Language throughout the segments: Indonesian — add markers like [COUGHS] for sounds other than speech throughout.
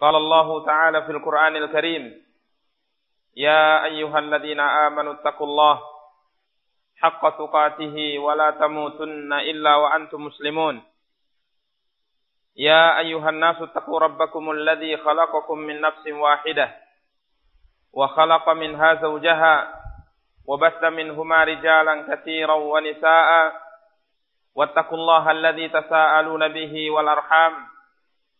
قال الله تعالى في القرآن الكريم يا أيها الذين آمنوا اتقوا الله حق تقاته ولا تموتن إلا وأنتم مسلمون. يا أيها الناس اتقوا ربكم الذي خلقكم من نفس واحدة وخلق منها زوجها وبث منهما رجالا كثيرا ونساء واتقوا الله الذي تساءلون به والأرحام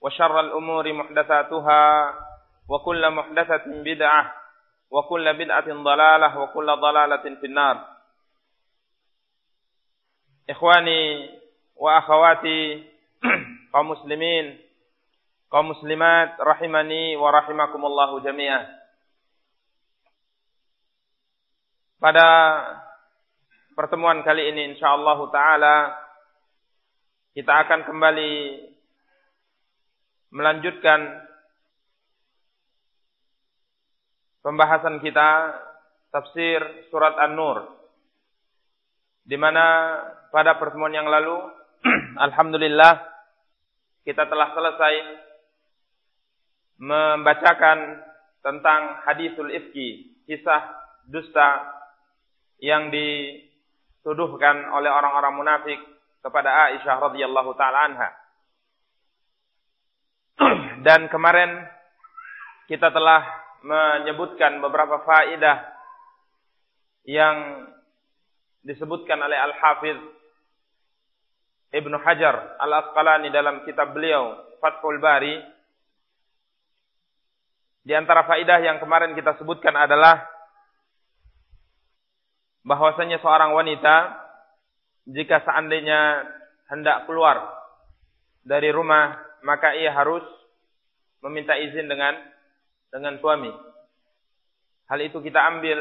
وشر الأمور محدثاتها وكل محدثة بدعة وكل بدعة ضلالة وكل ضلالة في النار إخواني وأخواتي kaum muslimin kaum muslimat rahimani wa rahimakumullahu jami'ah pada pertemuan kali ini insyaallah taala kita akan kembali melanjutkan pembahasan kita tafsir surat An-Nur di mana pada pertemuan yang lalu [CLEARS THROAT] alhamdulillah kita telah selesai membacakan tentang hadisul ifki, kisah dusta yang dituduhkan oleh orang-orang munafik kepada Aisyah radhiyallahu taala anha. Dan kemarin kita telah menyebutkan beberapa faidah yang disebutkan oleh Al-Hafidh Ibnu Hajar Al-Asqalani dalam kitab beliau Fathul Bari. Di antara faidah yang kemarin kita sebutkan adalah bahwasanya seorang wanita jika seandainya hendak keluar dari rumah maka ia harus meminta izin dengan dengan suami. Hal itu kita ambil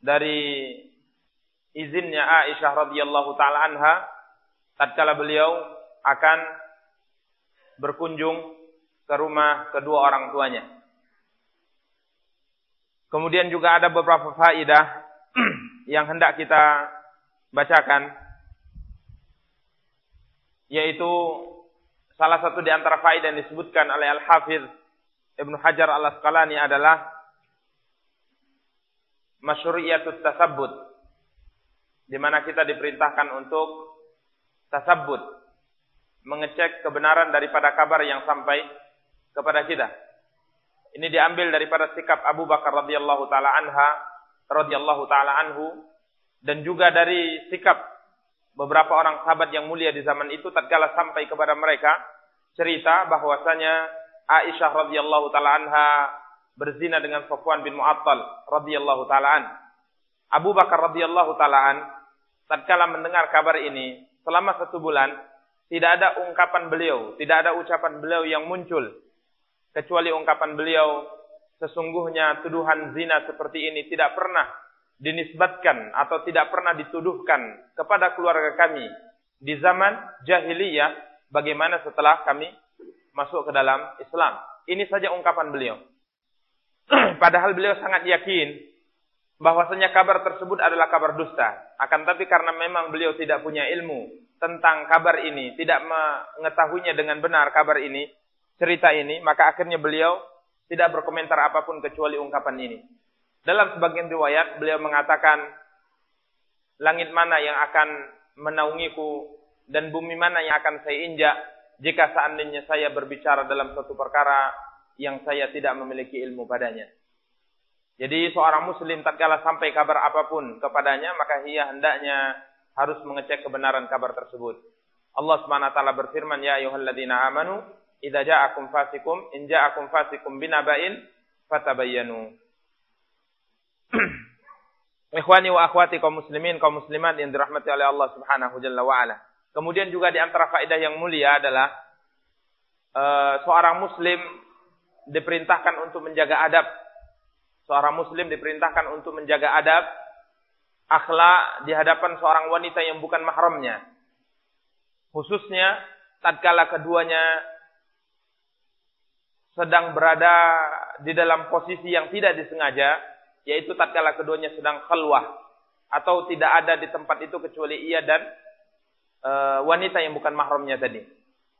dari izinnya Aisyah radhiyallahu taala anha tatkala beliau akan berkunjung ke rumah kedua orang tuanya. Kemudian juga ada beberapa faidah [CLEARS THROAT] yang hendak kita bacakan yaitu salah satu di antara faidah yang disebutkan oleh Al-Hafiz Ibnu Hajar Al-Asqalani adalah masyru'iyatut tasabbut di mana kita diperintahkan untuk tasabut mengecek kebenaran daripada kabar yang sampai kepada kita. Ini diambil daripada sikap Abu Bakar radhiyallahu taala anha radhiyallahu taala anhu dan juga dari sikap beberapa orang sahabat yang mulia di zaman itu tatkala sampai kepada mereka cerita bahwasanya Aisyah radhiyallahu taala anha berzina dengan Safwan bin Mu'attal radhiyallahu taala an. Abu Bakar radhiyallahu taala an tatkala mendengar kabar ini selama satu bulan tidak ada ungkapan beliau, tidak ada ucapan beliau yang muncul kecuali ungkapan beliau sesungguhnya tuduhan zina seperti ini tidak pernah dinisbatkan atau tidak pernah dituduhkan kepada keluarga kami di zaman jahiliyah bagaimana setelah kami masuk ke dalam Islam. Ini saja ungkapan beliau. [CLEARS THROAT] Padahal beliau sangat yakin bahwasanya kabar tersebut adalah kabar dusta. Akan tapi karena memang beliau tidak punya ilmu tentang kabar ini, tidak mengetahuinya dengan benar kabar ini, cerita ini, maka akhirnya beliau tidak berkomentar apa pun kecuali ungkapan ini. Dalam sebagian riwayat beliau mengatakan langit mana yang akan menaungiku dan bumi mana yang akan saya injak jika seandainya saya berbicara dalam suatu perkara yang saya tidak memiliki ilmu padanya. Jadi seorang muslim tatkala sampai kabar apa pun kepadanya maka ia hendaknya harus mengecek kebenaran kabar tersebut. Allah Subhanahu taala berfirman ya ayyuhalladzina amanu idza ja'akum fasikum in ja'akum fasikum binaba'in fatabayyanu. [CLEARS THROAT] Ikhwani wa akhwati kaum muslimin kaum muslimat yang dirahmati oleh Allah Subhanahu wa ala. Kemudian juga di antara faedah yang mulia adalah uh, seorang muslim diperintahkan untuk menjaga adab seorang muslim diperintahkan untuk menjaga adab, akhlak di hadapan seorang wanita yang bukan mahramnya. Khususnya tatkala keduanya sedang berada di dalam posisi yang tidak disengaja, yaitu tatkala keduanya sedang khalwah atau tidak ada di tempat itu kecuali ia dan e, wanita yang bukan mahramnya tadi.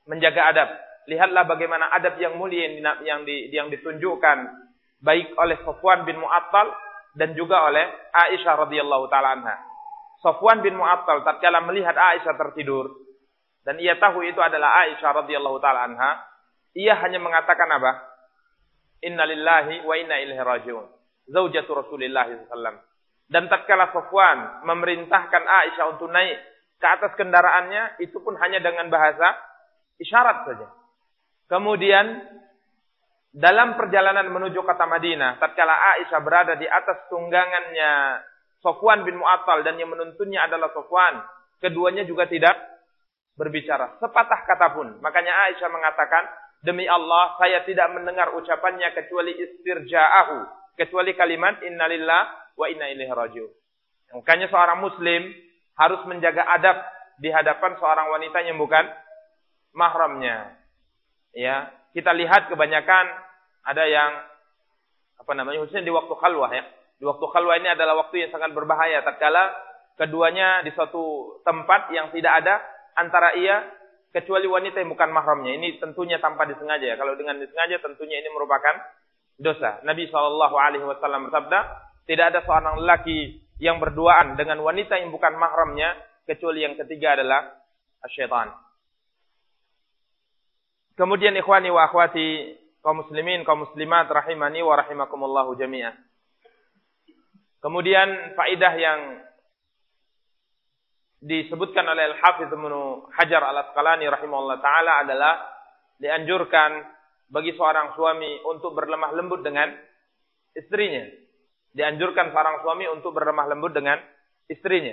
Menjaga adab. Lihatlah bagaimana adab yang mulia yang, yang, di, yang ditunjukkan baik oleh Sofwan bin Mu'attal dan juga oleh Aisyah radhiyallahu taala anha. Sofwan bin Mu'attal tatkala melihat Aisyah tertidur dan ia tahu itu adalah Aisyah radhiyallahu taala anha, ia hanya mengatakan apa? Innalillahi wa inna ilaihi rajiun. Zaujatu Rasulillah sallallahu Dan tatkala Sofwan memerintahkan Aisyah untuk naik ke atas kendaraannya, itu pun hanya dengan bahasa isyarat saja. Kemudian dalam perjalanan menuju kota Madinah, tatkala Aisyah berada di atas tunggangannya Sofwan bin Mu'attal dan yang menuntunnya adalah Sofwan, keduanya juga tidak berbicara sepatah kata pun. Makanya Aisyah mengatakan, demi Allah saya tidak mendengar ucapannya kecuali istirja'ahu, kecuali kalimat innalillah wa inna ilaihi rajiun. Makanya seorang muslim harus menjaga adab di hadapan seorang wanita yang bukan mahramnya. Ya, kita lihat kebanyakan ada yang apa namanya khususnya di waktu khalwah ya. Di waktu khalwah ini adalah waktu yang sangat berbahaya tatkala keduanya di suatu tempat yang tidak ada antara ia kecuali wanita yang bukan mahramnya. Ini tentunya tanpa disengaja ya. Kalau dengan disengaja tentunya ini merupakan dosa. Nabi Shallallahu alaihi wasallam bersabda, tidak ada seorang lelaki yang berduaan dengan wanita yang bukan mahramnya kecuali yang ketiga adalah syaitan. Kemudian ikhwani wa akhwati kaum muslimin, kaum muslimat rahimani wa rahimakumullahu jami'ah. Kemudian faidah yang disebutkan oleh Al-Hafiz Ibnu Hajar Al-Asqalani rahimahullah taala adalah dianjurkan bagi seorang suami untuk berlemah lembut dengan istrinya. Dianjurkan seorang suami untuk berlemah lembut dengan istrinya.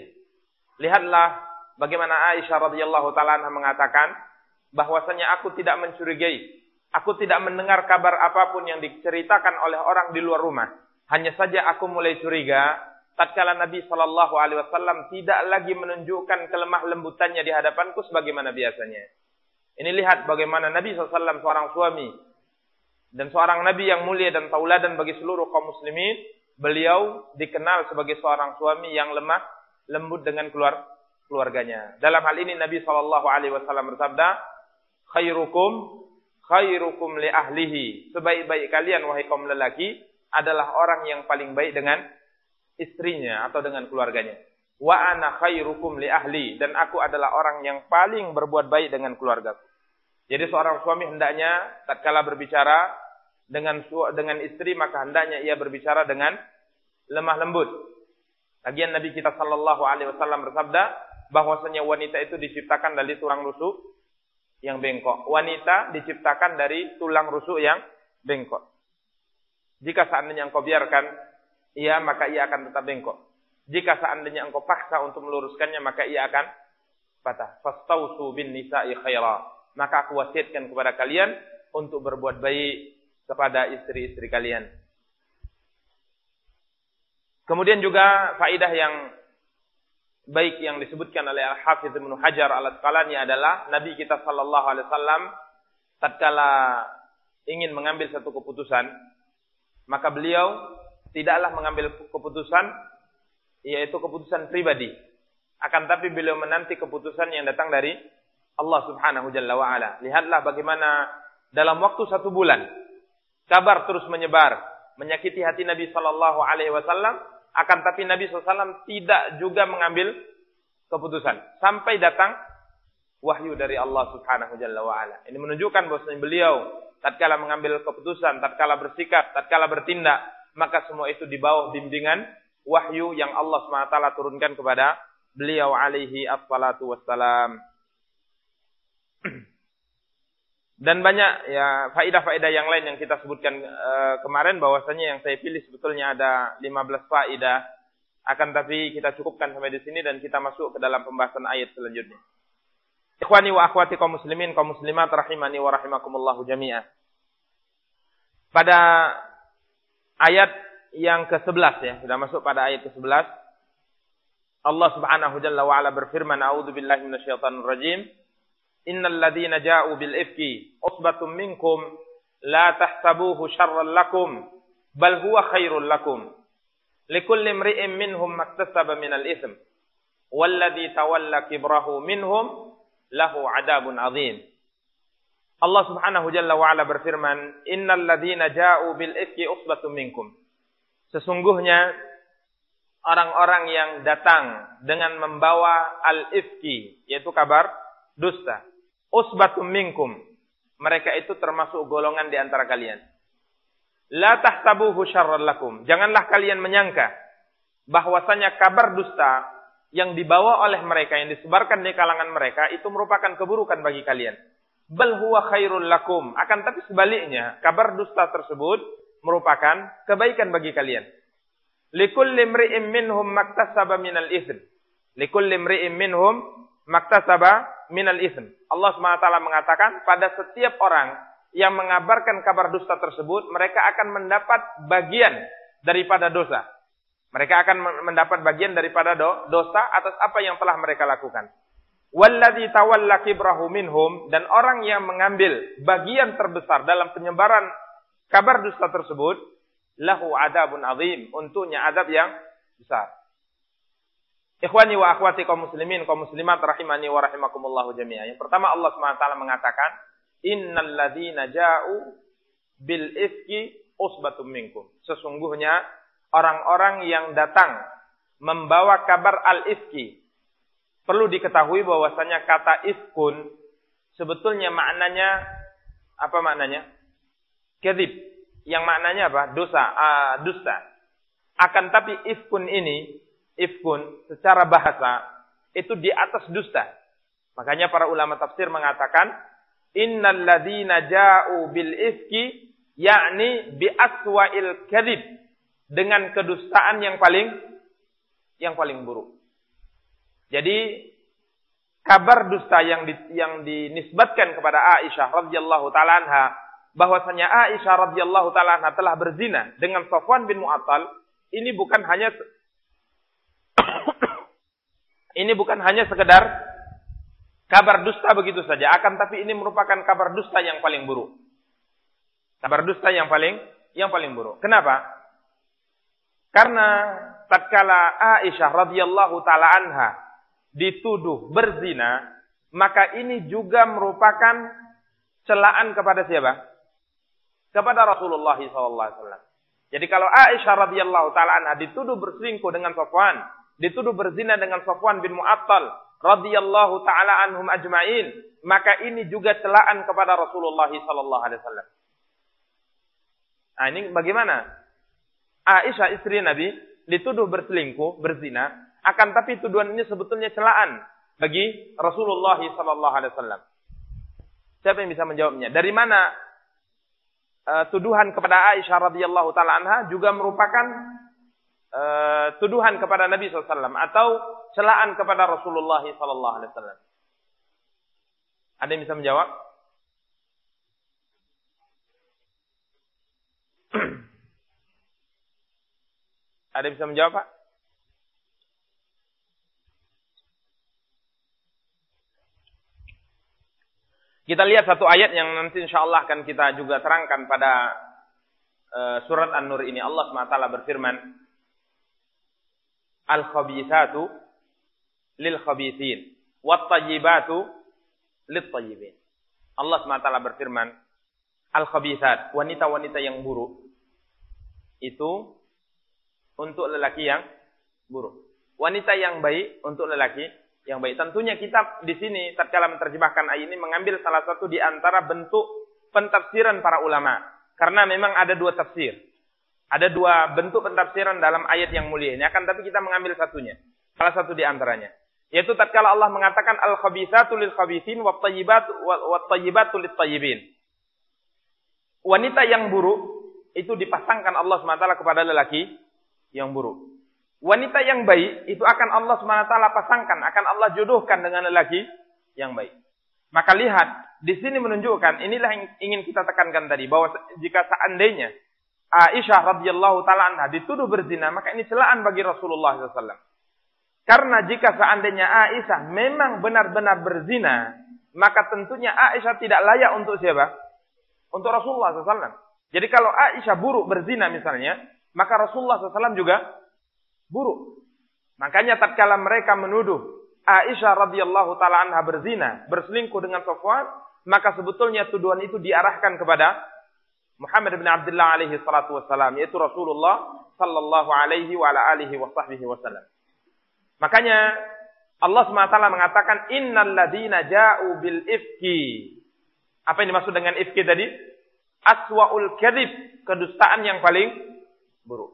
Lihatlah bagaimana Aisyah radhiyallahu taala mengatakan, bahwasanya aku tidak mencurigai, aku tidak mendengar kabar apa pun yang diceritakan oleh orang di luar rumah. Hanya saja aku mulai curiga tatkala Nabi Shallallahu alaihi wasallam tidak lagi menunjukkan kelemah lembutannya di hadapanku sebagaimana biasanya. Ini lihat bagaimana Nabi SAW seorang suami dan seorang nabi yang mulia dan tauladan bagi seluruh kaum muslimin, beliau dikenal sebagai seorang suami yang lemah lembut dengan keluar keluarganya. Dalam hal ini Nabi wasallam bersabda, khairukum khairukum li ahlihi. Sebaik-baik kalian wahai kaum lelaki adalah orang yang paling baik dengan istrinya atau dengan keluarganya. Wa ana khairukum li ahli dan aku adalah orang yang paling berbuat baik dengan keluarga. Jadi seorang suami hendaknya tatkala berbicara dengan dengan istri maka hendaknya ia berbicara dengan lemah lembut. Lagian Nabi kita sallallahu alaihi wasallam bersabda bahwasanya wanita itu diciptakan dari tulang rusuk yang bengkok. Wanita diciptakan dari tulang rusuk yang bengkok. Jika seandainya engkau biarkan, ia maka ia akan tetap bengkok. Jika seandainya engkau paksa untuk meluruskannya, maka ia akan patah. Fastausu bin nisa'i khaira. Maka aku wasiatkan kepada kalian untuk berbuat baik kepada istri-istri kalian. Kemudian juga faidah yang baik yang disebutkan oleh Al-Hafidz Ibnu Hajar Al-Asqalani adalah Nabi kita sallallahu alaihi wasallam tatkala ingin mengambil satu keputusan maka beliau tidaklah mengambil keputusan yaitu keputusan pribadi akan tapi beliau menanti keputusan yang datang dari Allah Subhanahu jalla wa ala lihatlah bagaimana dalam waktu satu bulan kabar terus menyebar menyakiti hati Nabi sallallahu alaihi wasallam akan tapi Nabi SAW tidak juga mengambil keputusan. Sampai datang wahyu dari Allah Subhanahu Jalla wa'ala. Ini menunjukkan bahwa beliau tatkala mengambil keputusan, tatkala bersikap, tatkala bertindak, maka semua itu di bawah bimbingan wahyu yang Allah SWT turunkan kepada beliau alaihi assalatu wassalam. [CLEARS THROAT] Dan banyak ya faidah-faidah yang lain yang kita sebutkan uh, kemarin bahwasanya yang saya pilih sebetulnya ada 15 faidah akan tapi kita cukupkan sampai di sini dan kita masuk ke dalam pembahasan ayat selanjutnya. Ikhwani wa akhwati kaum muslimin kaum muslimat rahimani wa rahimakumullah jami'ah. Pada ayat yang ke-11 ya, sudah masuk pada ayat ke-11. Allah Subhanahu wa ala berfirman, "A'udzu billahi minasyaitonir rajim." Innal ladzina ja'u bil ifki usbatum minkum la tahsabuhu syarran lakum bal huwa khairul lakum. Likulli imri'in minhum maktasaba minal itsm. Walladzi tawalla kibrahu minhum lahu adabun azim. Allah Subhanahu Jalla wa ala berfirman, "Innal ladzina ja'u bil ifki usbatum minkum." Sesungguhnya orang-orang yang datang dengan membawa al-ifki, yaitu kabar dusta usbatum minkum. Mereka itu termasuk golongan di antara kalian. La tahtabuhu syarran lakum. Janganlah kalian menyangka bahwasanya kabar dusta yang dibawa oleh mereka yang disebarkan di kalangan mereka itu merupakan keburukan bagi kalian. Bal huwa khairul lakum. Akan tapi sebaliknya, kabar dusta tersebut merupakan kebaikan bagi kalian. Likulli minhum maktasaba minal itsm. Likulli minhum maktasaba minal ism. Allah SWT mengatakan pada setiap orang yang mengabarkan kabar dusta tersebut, mereka akan mendapat bagian daripada dosa. Mereka akan mendapat bagian daripada do, dosa atas apa yang telah mereka lakukan. Walladhi tawalla kibrahu minhum dan orang yang mengambil bagian terbesar dalam penyebaran kabar dusta tersebut, lahu adabun azim, untuknya adab yang besar. Ikhwani wa akhwati kaum muslimin, kaum muslimat rahimani wa rahimakumullahu jami'a. Yang pertama Allah SWT mengatakan, Innal ladhina ja'u bil ifki usbatum minkum. Sesungguhnya orang-orang yang datang membawa kabar al-ifki. Perlu diketahui bahwasanya kata ifkun sebetulnya maknanya apa maknanya? Kedip. Yang maknanya apa? Dosa, uh, dusta. Akan tapi ifkun ini ifkun secara bahasa itu di atas dusta. Makanya para ulama tafsir mengatakan innal ladzina ja'u bil ifki yakni bi aswa'il kadhib dengan kedustaan yang paling yang paling buruk. Jadi kabar dusta yang di, yang dinisbatkan kepada Aisyah radhiyallahu taala anha bahwasanya Aisyah radhiyallahu taala telah berzina dengan Safwan bin Mu'attal ini bukan hanya [COUGHS] ini bukan hanya sekedar kabar dusta begitu saja, akan tapi ini merupakan kabar dusta yang paling buruk. Kabar dusta yang paling yang paling buruk. Kenapa? Karena tatkala Aisyah radhiyallahu taala anha dituduh berzina, maka ini juga merupakan celaan kepada siapa? Kepada Rasulullah SAW. Jadi kalau Aisyah radhiyallahu taala anha dituduh berselingkuh dengan Safwan, dituduh berzina dengan Safwan bin Mu'attal radhiyallahu taala anhum ajmain, maka ini juga celaan kepada Rasulullah sallallahu alaihi wasallam. Nah, ini bagaimana? Aisyah istri Nabi dituduh berselingkuh, berzina, akan tapi tuduhan ini sebetulnya celaan bagi Rasulullah sallallahu alaihi wasallam. Siapa yang bisa menjawabnya? Dari mana uh, tuduhan kepada Aisyah radhiyallahu taala anha juga merupakan uh, tuduhan kepada Nabi SAW atau celaan kepada Rasulullah SAW. Ada yang bisa menjawab? [CLEARS THROAT] Ada yang bisa menjawab, Pak? Kita lihat satu ayat yang nanti insya Allah akan kita juga terangkan pada uh, surat An-Nur ini. Allah SWT berfirman, al-khabithatu lil khabithin wat tayyibatu lit tayyibin. Allah SWT berfirman, al-khabithat, wanita-wanita yang buruk itu untuk lelaki yang buruk. Wanita yang baik untuk lelaki yang baik. Tentunya kita di sini tatkala menerjemahkan ayat ini mengambil salah satu di antara bentuk pentafsiran para ulama. Karena memang ada dua tafsir. Ada dua bentuk pentafsiran dalam ayat yang mulia ini. Akan tapi kita mengambil satunya. Salah satu di antaranya. Yaitu tatkala Allah mengatakan al-khabithatu lil khabithin wa tayyibatu wa tayyibatu lit tayyibin. Wanita yang buruk itu dipasangkan Allah SWT kepada lelaki yang buruk. Wanita yang baik itu akan Allah SWT pasangkan, akan Allah jodohkan dengan lelaki yang baik. Maka lihat, di sini menunjukkan, inilah yang ingin kita tekankan tadi, bahwa jika seandainya Aisyah radhiyallahu taala anha dituduh berzina, maka ini celaan bagi Rasulullah SAW. Karena jika seandainya Aisyah memang benar-benar berzina, maka tentunya Aisyah tidak layak untuk siapa? Untuk Rasulullah SAW. Jadi kalau Aisyah buruk berzina misalnya, maka Rasulullah SAW juga buruk. Makanya tatkala mereka menuduh Aisyah radhiyallahu taala anha berzina, berselingkuh dengan Safwan, maka sebetulnya tuduhan itu diarahkan kepada Muhammad bin Abdullah alaihi salatu wassalam, yaitu Rasulullah sallallahu alaihi wa ala alihi wa sahbihi wasallam. Makanya Allah SWT mengatakan innal ladina ja'u bil ifki. Apa yang dimaksud dengan ifki tadi? Aswaul kadhib, kedustaan yang paling buruk.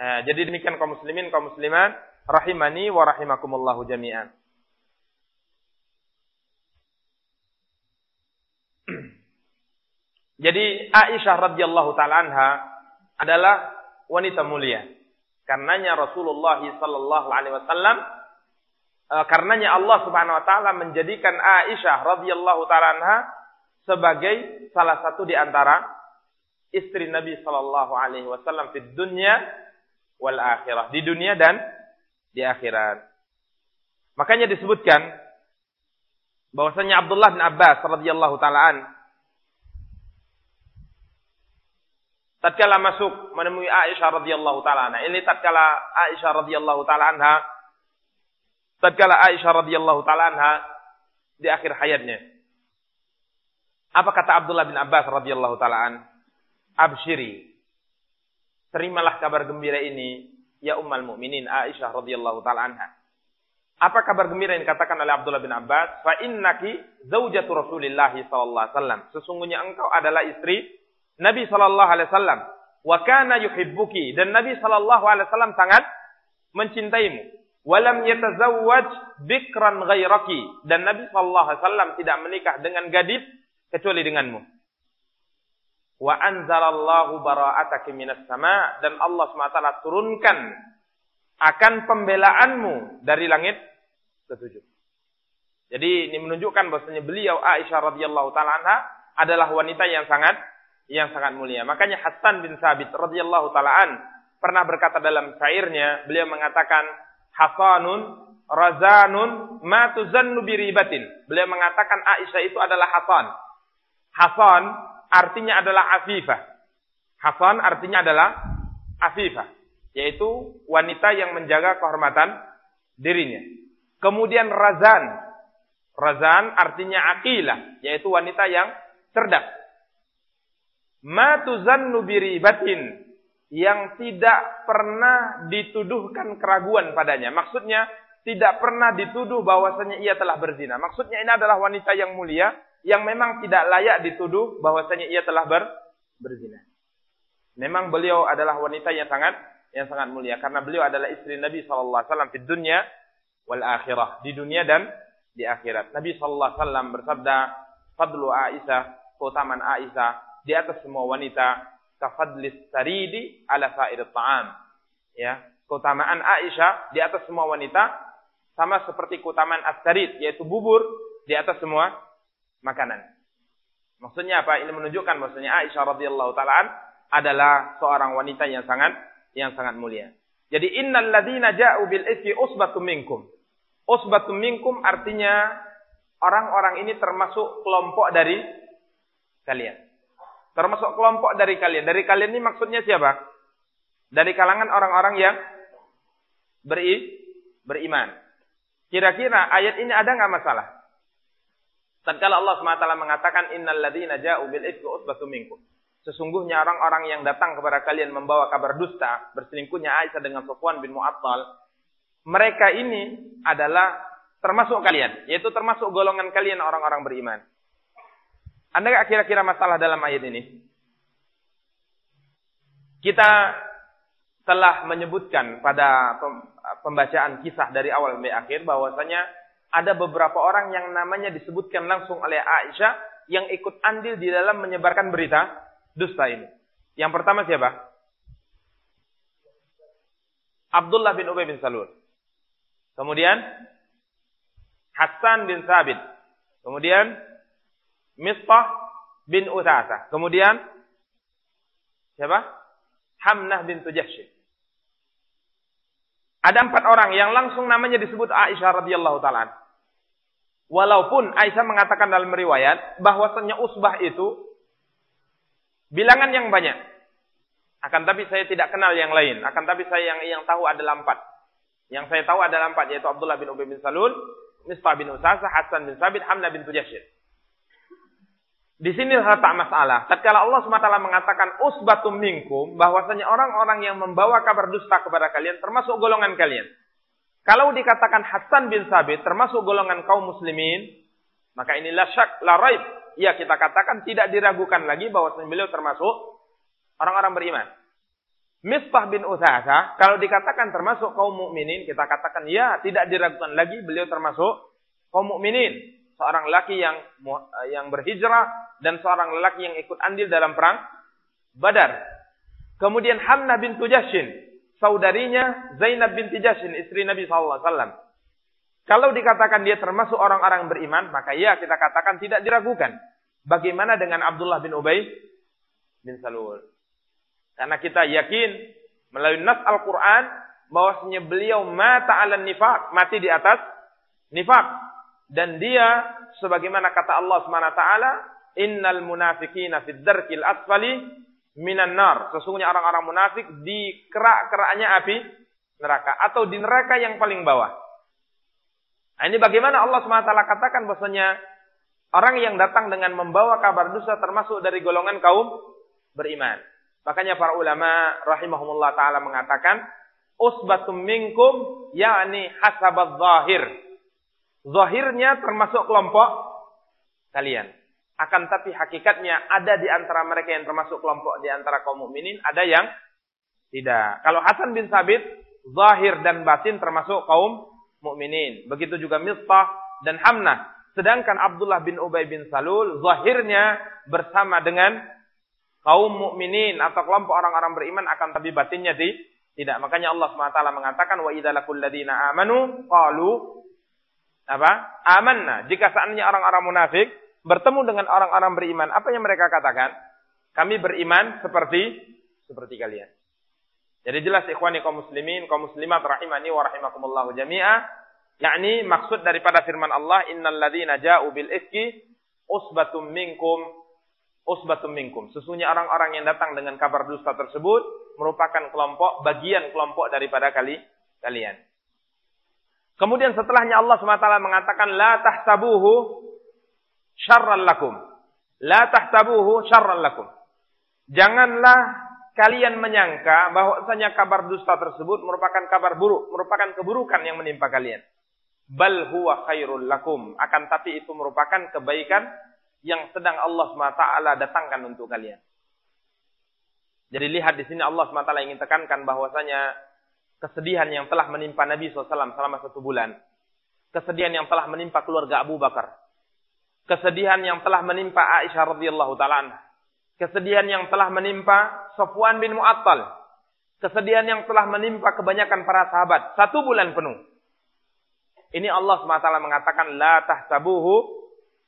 Nah, jadi demikian kaum muslimin, kaum muslimat, rahimani wa rahimakumullahu jami'an. Jadi Aisyah radhiyallahu taala anha adalah wanita mulia. Karenanya Rasulullah sallallahu alaihi wasallam uh, karenanya Allah Subhanahu wa taala menjadikan Aisyah radhiyallahu taala anha sebagai salah satu di antara istri Nabi sallallahu alaihi wasallam di dunia wal akhirah, di dunia dan di akhirat. Makanya disebutkan bahwasanya Abdullah bin Abbas radhiyallahu taala an tatkala masuk menemui Aisyah radhiyallahu taala anha. Ini tatkala Aisyah radhiyallahu taala anha tatkala Aisyah radhiyallahu taala anha di akhir hayatnya. Apa kata Abdullah bin Abbas radhiyallahu taala an? Abshiri. Terimalah kabar gembira ini ya ummal mukminin Aisyah radhiyallahu taala anha. Apa kabar gembira yang dikatakan oleh Abdullah bin Abbas? Fa innaki zaujatu Rasulillah sallallahu alaihi wasallam. Sesungguhnya engkau adalah istri Nabi sallallahu alaihi wasallam wa kana yuhibbuki dan Nabi sallallahu alaihi wasallam sangat mencintaimu. Walam yatazawwaj bikran ghairaki dan Nabi sallallahu alaihi wasallam tidak menikah dengan gadis kecuali denganmu. Wa anzalallahu bara'ataki minas sama dan Allah SWT turunkan akan pembelaanmu dari langit ketujuh. Jadi ini menunjukkan bahwasanya beliau Aisyah radhiyallahu taala anha adalah wanita yang sangat yang sangat mulia. Makanya Hasan bin Sabit radhiyallahu taalaan pernah berkata dalam syairnya, beliau mengatakan Hasanun razanun ma tuzannu biribatin. Beliau mengatakan Aisyah itu adalah Hasan. Hasan artinya adalah afifah. Hasan artinya adalah afifah, yaitu wanita yang menjaga kehormatan dirinya. Kemudian razan. Razan artinya aqilah, yaitu wanita yang cerdas ma tuzannu biribatin yang tidak pernah dituduhkan keraguan padanya. Maksudnya tidak pernah dituduh bahwasanya ia telah berzina. Maksudnya ini adalah wanita yang mulia yang memang tidak layak dituduh bahwasanya ia telah ber, berzina. Memang beliau adalah wanita yang sangat yang sangat mulia karena beliau adalah istri Nabi sallallahu alaihi wasallam di dunia wal akhirah, di dunia dan di akhirat. Nabi sallallahu alaihi wasallam bersabda, "Fadlu Aisyah, keutamaan Aisyah di atas semua wanita kafadlis saridi ala sa'ir ta'am. Ya, keutamaan Aisyah di atas semua wanita sama seperti keutamaan as-sarid yaitu bubur di atas semua makanan. Maksudnya apa? Ini menunjukkan bahwasanya Aisyah radhiyallahu taala adalah seorang wanita yang sangat yang sangat mulia. Jadi innal ladzina ja'u bil ismi usbatum minkum. Usbatum minkum artinya orang-orang ini termasuk kelompok dari kalian. Termasuk kelompok dari kalian. Dari kalian ini maksudnya siapa? Dari kalangan orang-orang yang beri, beriman. Kira-kira ayat ini ada nggak masalah? Tatkala Allah SWT mengatakan innal ladzina ja'u bil. Sesungguhnya orang-orang yang datang kepada kalian membawa kabar dusta, berselingkuhnya Aisyah dengan Sufwan bin Mu'attal, mereka ini adalah termasuk kalian, yaitu termasuk golongan kalian orang-orang beriman. Anda kira-kira masalah dalam ayat ini? Kita telah menyebutkan pada pembacaan kisah dari awal sampai akhir bahwasanya ada beberapa orang yang namanya disebutkan langsung oleh Aisyah yang ikut andil di dalam menyebarkan berita dusta ini. Yang pertama siapa? Abdullah bin Ubay bin Salul. Kemudian Hassan bin Sabit. Kemudian Mistah bin Uthasa. Kemudian siapa? Hamnah bin Tujahshin. Ada empat orang yang langsung namanya disebut Aisyah radhiyallahu taala. Walaupun Aisyah mengatakan dalam riwayat bahwasanya usbah itu bilangan yang banyak. Akan tapi saya tidak kenal yang lain. Akan tapi saya yang yang tahu adalah empat. Yang saya tahu adalah empat yaitu Abdullah bin Ubay bin Salul, Mistah bin Usasa, Hasan bin Sabit, Hamna bin Tujashir. Di sini letak masalah. Tatkala Allah SWT mengatakan usbatum minkum, bahwasanya orang-orang yang membawa kabar dusta kepada kalian termasuk golongan kalian. Kalau dikatakan Hasan bin Sabit termasuk golongan kaum muslimin, maka inilah syak, la raib. Ya kita katakan tidak diragukan lagi bahwasanya beliau termasuk orang-orang beriman. Misbah bin Uthasa, kalau dikatakan termasuk kaum mukminin, kita katakan ya tidak diragukan lagi beliau termasuk kaum mukminin seorang laki yang yang berhijrah dan seorang lelaki yang ikut andil dalam perang Badar. Kemudian Hamna bin Tujashin, saudarinya Zainab bin Tujashin, istri Nabi SAW. Kalau dikatakan dia termasuk orang-orang beriman, maka ya kita katakan tidak diragukan. Bagaimana dengan Abdullah bin Ubay bin Salul? Karena kita yakin melalui nas Al-Quran bahwasanya beliau mata ala nifak, mati di atas nifak dan dia sebagaimana kata Allah SWT, innal munafikina fid darkil asfali minan nar. Sesungguhnya orang-orang munafik di kerak-keraknya api neraka atau di neraka yang paling bawah. Nah, ini bagaimana Allah SWT katakan bahwasanya orang yang datang dengan membawa kabar dusta termasuk dari golongan kaum beriman. Makanya para ulama rahimahumullah taala mengatakan usbatum minkum yakni hasabadz zahir Zahirnya termasuk kelompok kalian. Akan tapi hakikatnya ada di antara mereka yang termasuk kelompok di antara kaum mukminin, ada yang tidak. Kalau Hasan bin Sabit, zahir dan batin termasuk kaum mukminin. Begitu juga Mistah dan Hamnah. Sedangkan Abdullah bin Ubay bin Salul, zahirnya bersama dengan kaum mukminin atau kelompok orang-orang beriman akan tapi batinnya di tidak. Makanya Allah SWT mengatakan wa idzalakul ladina amanu qalu apa? Amanna. Jika seandainya orang-orang munafik bertemu dengan orang-orang beriman, apa yang mereka katakan? Kami beriman seperti seperti kalian. Jadi jelas ikhwani kaum muslimin, kaum muslimat rahimani wa rahimakumullah jami'a, yakni maksud daripada firman Allah, innal ladzina ja'u bil ifki usbatum minkum usbatum minkum. Sesungguhnya orang-orang yang datang dengan kabar dusta tersebut merupakan kelompok bagian kelompok daripada kali kalian. Kemudian setelahnya Allah SWT mengatakan la tahsabuhu syarran lakum. La tahsabuhu syarran lakum. Janganlah kalian menyangka bahwasanya kabar dusta tersebut merupakan kabar buruk, merupakan keburukan yang menimpa kalian. Bal huwa khairul lakum. Akan tapi itu merupakan kebaikan yang sedang Allah SWT datangkan untuk kalian. Jadi lihat di sini Allah SWT ingin tekankan bahwasanya kesedihan yang telah menimpa Nabi SAW selama satu bulan. Kesedihan yang telah menimpa keluarga Abu Bakar. Kesedihan yang telah menimpa Aisyah radhiyallahu taala Kesedihan yang telah menimpa Sofwan bin Mu'attal. Kesedihan yang telah menimpa kebanyakan para sahabat. Satu bulan penuh. Ini Allah SWT mengatakan, La tahsabuhu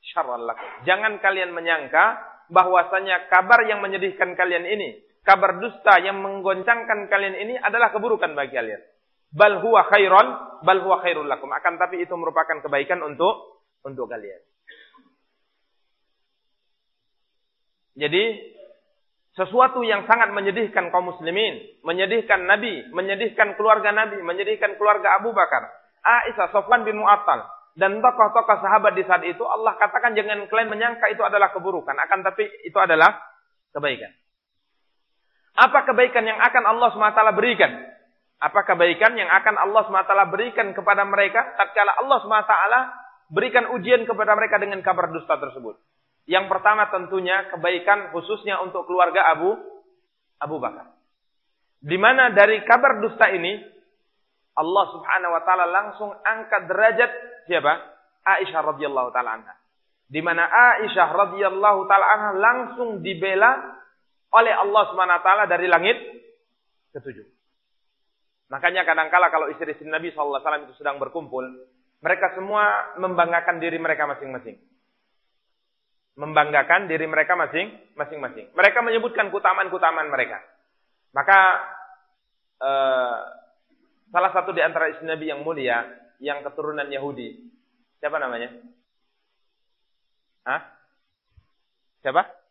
syarran Jangan kalian menyangka bahwasanya kabar yang menyedihkan kalian ini kabar dusta yang menggoncangkan kalian ini adalah keburukan bagi kalian. Bal huwa khairon, bal huwa khairul lakum. Akan tapi itu merupakan kebaikan untuk untuk kalian. Jadi sesuatu yang sangat menyedihkan kaum muslimin, menyedihkan Nabi, menyedihkan keluarga Nabi, menyedihkan keluarga Abu Bakar, Aisyah, Sofwan bin Mu'attal, dan tokoh-tokoh sahabat di saat itu Allah katakan jangan kalian menyangka itu adalah keburukan, akan tapi itu adalah kebaikan. Apa kebaikan yang akan Allah SWT berikan? Apa kebaikan yang akan Allah SWT berikan kepada mereka tatkala Allah SWT berikan ujian kepada mereka dengan kabar dusta tersebut? Yang pertama tentunya kebaikan khususnya untuk keluarga Abu Abu Bakar. Di mana dari kabar dusta ini Allah Subhanahu wa taala langsung angkat derajat siapa? Aisyah radhiyallahu taala anha. Di mana Aisyah radhiyallahu taala anha langsung dibela oleh Allah Subhanahu wa taala dari langit ketujuh. Makanya kadangkala kalau istri-istri Nabi wasallam itu sedang berkumpul, mereka semua membanggakan diri mereka masing-masing. Membanggakan diri mereka masing-masing. Mereka menyebutkan keutamaan-keutamaan mereka. Maka uh, salah satu di antara istri Nabi yang mulia, yang keturunan Yahudi, siapa namanya? Hah? Siapa?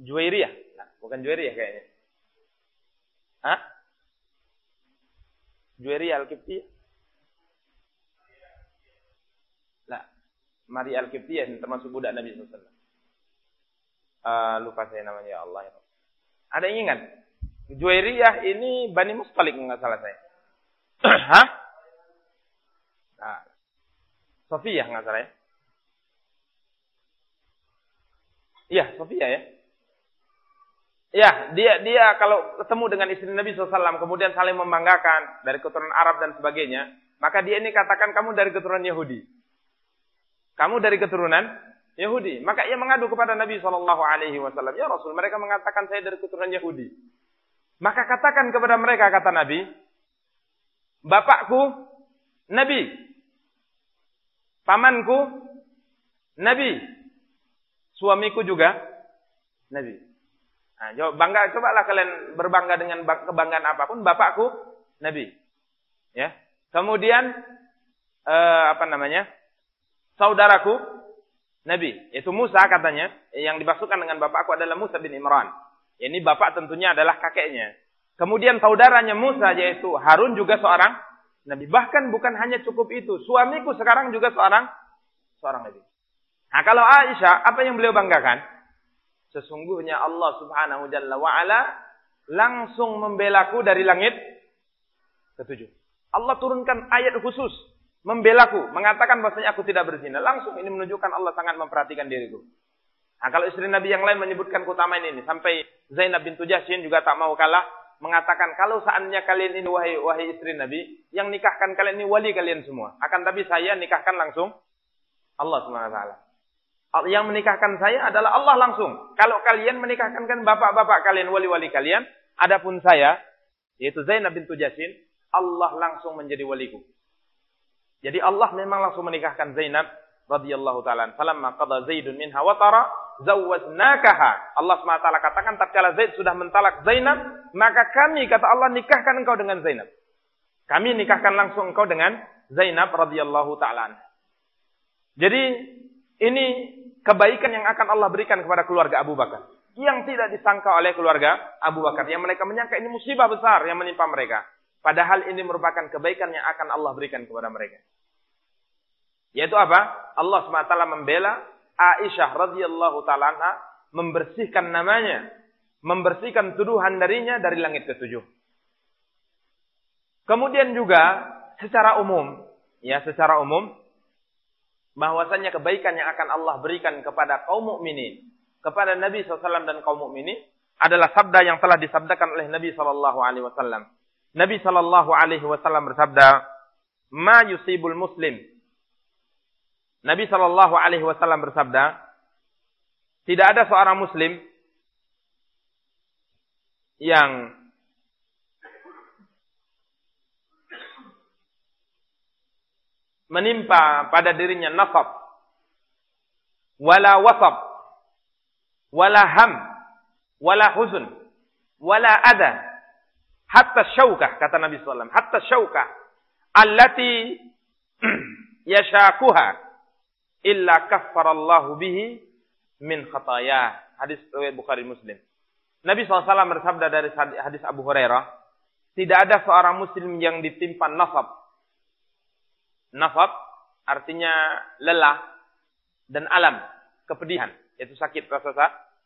Juwairiyah. Nah, bukan Juwairiyah kayaknya. Hah? Juwairiyah Al-Qibtiyah? Nah, Maria Al-Qibtiyah termasuk budak Nabi SAW. Uh, ah, lupa saya namanya ya Allah. Ya ada yang ingat? Juwairiyah ini Bani Mustalik nggak salah saya. [CLEARS THROAT] Hah? Nah, Sofia nggak salah ya? Iya, Sofia ya. Ya, dia dia kalau ketemu dengan istri Nabi SAW kemudian saling membanggakan dari keturunan Arab dan sebagainya, maka dia ini katakan kamu dari keturunan Yahudi. Kamu dari keturunan Yahudi. Maka ia mengadu kepada Nabi Wasallam. Ya Rasul, mereka mengatakan saya dari keturunan Yahudi. Maka katakan kepada mereka kata Nabi, bapakku Nabi, pamanku Nabi, suamiku juga Nabi. Nah, bangga, cobalah kalian berbangga dengan kebanggaan apa pun. Bapakku Nabi, ya. Kemudian eh, apa namanya? Saudaraku Nabi, yaitu Musa katanya, yang dimaksudkan dengan bapakku adalah Musa bin Imran. Ini bapak tentunya adalah kakeknya. Kemudian saudaranya Musa yaitu Harun juga seorang Nabi. Bahkan bukan hanya cukup itu, suamiku sekarang juga seorang seorang Nabi. Nah, kalau Aisyah, apa yang beliau banggakan? Sesungguhnya Allah Subhanahu wa ala langsung membelaku dari langit ketujuh. Allah turunkan ayat khusus membelaku, mengatakan bahwasanya aku tidak berzina. Langsung ini menunjukkan Allah sangat memperhatikan diriku. Nah, kalau istri Nabi yang lain menyebutkan keutamaan ini, sampai Zainab bintu Jahsyin juga tak mau kalah, mengatakan kalau seandainya kalian ini wahai wahai istri Nabi, yang nikahkan kalian ini wali kalian semua. Akan tapi saya nikahkan langsung Allah Subhanahu wa Yang menikahkan saya adalah Allah langsung. Kalau kalian menikahkan kan bapak-bapak kalian, wali-wali kalian, adapun saya, yaitu Zainab bintu Jahsyin, Allah langsung menjadi waliku. Jadi Allah memang langsung menikahkan Zainab radhiyallahu taala. Falamma qada Zaidun minha watara zawwajnakaha. Allah SWT katakan tatkala Zaid sudah mentalak Zainab, maka kami kata Allah nikahkan engkau dengan Zainab. Kami nikahkan langsung engkau dengan Zainab radhiyallahu taala. Jadi ini kebaikan yang akan Allah berikan kepada keluarga Abu Bakar yang tidak disangka oleh keluarga Abu Bakar yang mereka menyangka ini musibah besar yang menimpa mereka. Padahal ini merupakan kebaikan yang akan Allah berikan kepada mereka. Yaitu apa? Allah SWT membela Aisyah radhiyallahu taala membersihkan namanya, membersihkan tuduhan darinya dari langit ketujuh. Kemudian juga secara umum, ya secara umum bahwasanya kebaikan yang akan Allah berikan kepada kaum mukminin, kepada Nabi SAW dan kaum mukminin adalah sabda yang telah disabdakan oleh Nabi Sallallahu Alaihi Wasallam. Nabi Wasallam bersabda, "Ma yusibul muslim Nabi Shallallahu Alaihi Wasallam bersabda, tidak ada seorang Muslim yang menimpa pada dirinya nasab, wala wasab, wala ham, wala huzun, wala ada, hatta syaukah, kata Nabi SAW, hatta syaukah, allati [CLEARS THROAT] yashakuha, illa kaffarallahu bihi min khataya. Hadis riwayat Bukhari Muslim. Nabi SAW bersabda dari hadis Abu Hurairah, tidak ada seorang muslim yang ditimpa nasab. Nasab artinya lelah dan alam, kepedihan, yaitu sakit, rasa,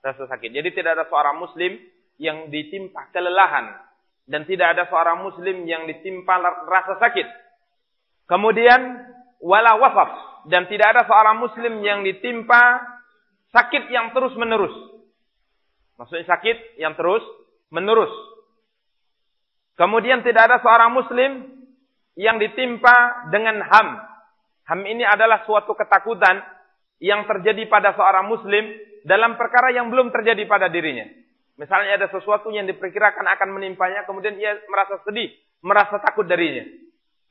rasa sakit. Jadi tidak ada seorang muslim yang ditimpa kelelahan dan tidak ada seorang muslim yang ditimpa rasa sakit. Kemudian wala wasaf dan tidak ada seorang muslim yang ditimpa sakit yang terus menerus. Maksudnya sakit yang terus Menerus. Kemudian tidak ada seorang muslim yang ditimpa dengan ham. Ham ini adalah suatu ketakutan yang terjadi pada seorang muslim dalam perkara yang belum terjadi pada dirinya. Misalnya ada sesuatu yang diperkirakan akan menimpanya, kemudian ia merasa sedih, merasa takut darinya.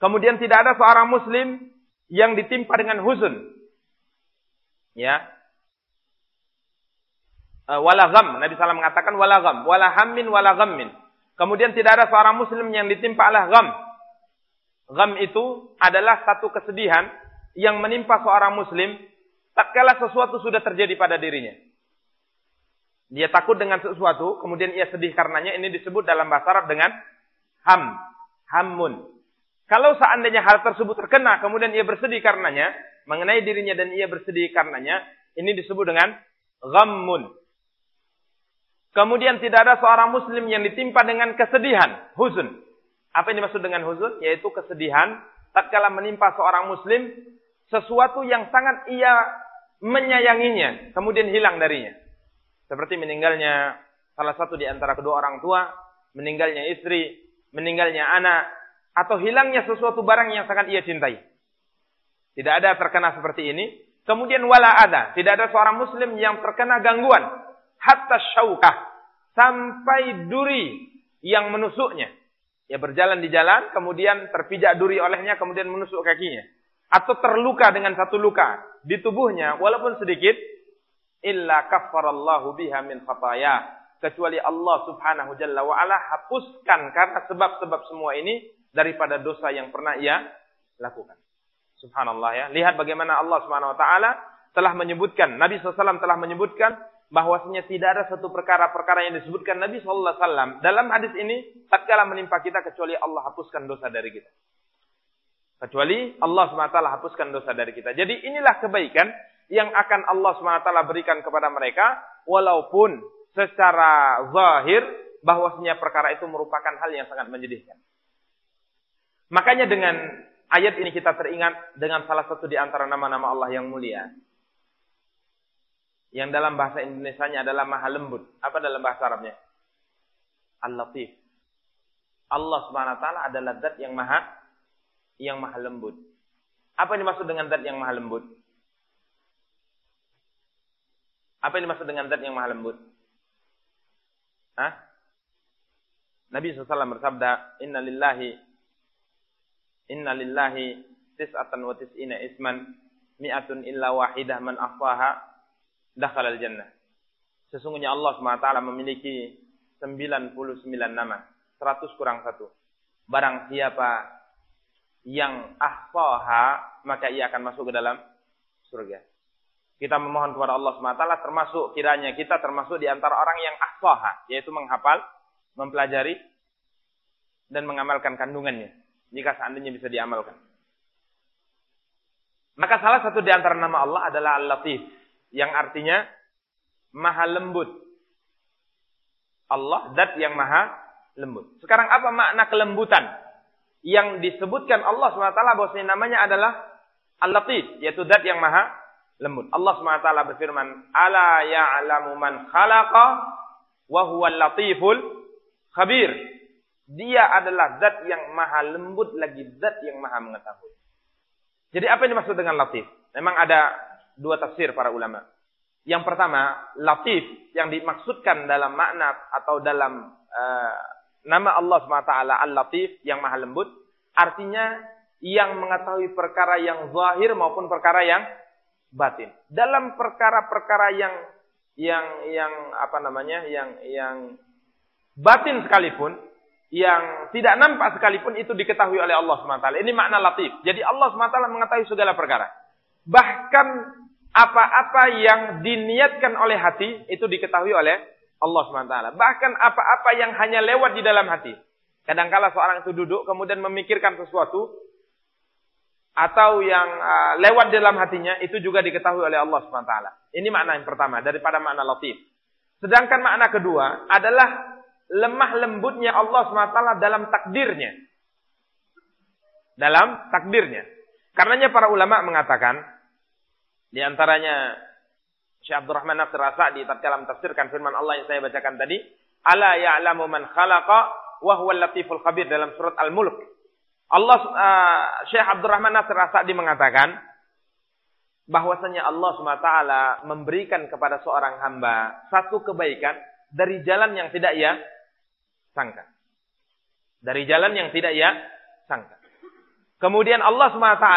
Kemudian tidak ada seorang muslim yang ditimpa dengan huzun. Ya. Uh, wala gham. Nabi SAW mengatakan wala gham. Wala hammin wala ghammin. Kemudian tidak ada seorang muslim yang ditimpa gham. Gham itu adalah satu kesedihan yang menimpa seorang muslim tatkala sesuatu sudah terjadi pada dirinya. Dia takut dengan sesuatu, kemudian ia sedih karenanya. Ini disebut dalam bahasa Arab dengan ham, hamun. Kalau seandainya hal tersebut terkena, kemudian ia bersedih karenanya, mengenai dirinya dan ia bersedih karenanya, ini disebut dengan ghammun. Kemudian tidak ada seorang muslim yang ditimpa dengan kesedihan, huzun. Apa yang dimaksud dengan huzun? Yaitu kesedihan tatkala menimpa seorang muslim sesuatu yang sangat ia menyayanginya, kemudian hilang darinya. Seperti meninggalnya salah satu di antara kedua orang tua, meninggalnya istri, meninggalnya anak, atau hilangnya sesuatu barang yang sangat ia cintai. Tidak ada terkena seperti ini. Kemudian wala ada, tidak ada seorang muslim yang terkena gangguan hatta syaukah sampai duri yang menusuknya. Ya berjalan di jalan, kemudian terpijak duri olehnya, kemudian menusuk kakinya. Atau terluka dengan satu luka di tubuhnya, walaupun sedikit, illa kaffarallahu biha min khataya. Kecuali Allah subhanahu jalla wa'ala hapuskan karena sebab-sebab semua ini daripada dosa yang pernah ia lakukan. Subhanallah ya. Lihat bagaimana Allah subhanahu wa ta'ala telah menyebutkan, Nabi SAW telah menyebutkan bahwasanya tidak ada satu perkara-perkara yang disebutkan Nabi sallallahu alaihi wasallam dalam hadis ini tatkala menimpa kita kecuali Allah hapuskan dosa dari kita. Kecuali Allah SWT hapuskan dosa dari kita. Jadi inilah kebaikan yang akan Allah SWT berikan kepada mereka walaupun secara zahir bahwasanya perkara itu merupakan hal yang sangat menyedihkan. Makanya dengan ayat ini kita teringat dengan salah satu di antara nama-nama Allah yang mulia yang dalam bahasa Indonesia-nya adalah maha lembut. Apa dalam bahasa Arabnya? Al-Latif. Allah Subhanahu wa taala adalah zat yang maha yang maha lembut. Apa yang dimaksud dengan zat yang maha lembut? Apa yang dimaksud dengan zat yang maha lembut? Hah? Nabi SAW bersabda, Inna lillahi Inna lillahi tis'atan wa tis'ina isman mi'atun illa wahidah man ahsaha dakhalal jannah. Sesungguhnya Allah SWT memiliki 99 nama. 100 kurang satu. Barang siapa yang ahsaha, maka ia akan masuk ke dalam surga. Kita memohon kepada Allah SWT termasuk kiranya kita termasuk di antara orang yang ahsaha. Yaitu menghafal, mempelajari, dan mengamalkan kandungannya. Jika seandainya bisa diamalkan. Maka salah satu di antara nama Allah adalah Al-Latif yang artinya maha lembut. Allah zat yang maha lembut. Sekarang apa makna kelembutan? Yang disebutkan Allah SWT bahwasanya namanya adalah Al-Latif, yaitu zat yang maha lembut. Allah SWT berfirman, "Ala ya'lamu man khalaqa wa huwal latiful khabir." Dia adalah zat yang maha lembut lagi zat yang maha mengetahui. Jadi apa yang dimaksud dengan latif? Memang ada dua tafsir para ulama. Yang pertama, latif yang dimaksudkan dalam makna atau dalam uh, nama Allah SWT Al-Latif yang maha lembut, artinya yang mengetahui perkara yang zahir maupun perkara yang batin. Dalam perkara-perkara yang yang yang apa namanya? yang yang batin sekalipun, yang tidak nampak sekalipun itu diketahui oleh Allah SWT. Ini makna latif. Jadi Allah SWT mengetahui segala perkara. Bahkan apa-apa yang diniatkan oleh hati itu diketahui oleh Allah SWT. Bahkan apa-apa yang hanya lewat di dalam hati. Kadangkala seorang itu duduk kemudian memikirkan sesuatu atau yang uh, lewat di dalam hatinya itu juga diketahui oleh Allah SWT. Ini makna yang pertama daripada makna latif. Sedangkan makna kedua adalah lemah lembutnya Allah SWT dalam takdirnya. Dalam takdirnya. Karenanya para ulama mengatakan di antaranya Syekh Abdurrahman Nasir Asadi dalam tafsirkan firman Allah yang saya bacakan tadi, Ala ya'lamu man khalaqa wa huwal latiful khabir dalam surat Al-Mulk. Allah uh, Syekh Abdurrahman Nasir Asadi mengatakan bahwasanya Allah SWT memberikan kepada seorang hamba satu kebaikan dari jalan yang tidak ia sangka. Dari jalan yang tidak ia sangka. Kemudian Allah SWT,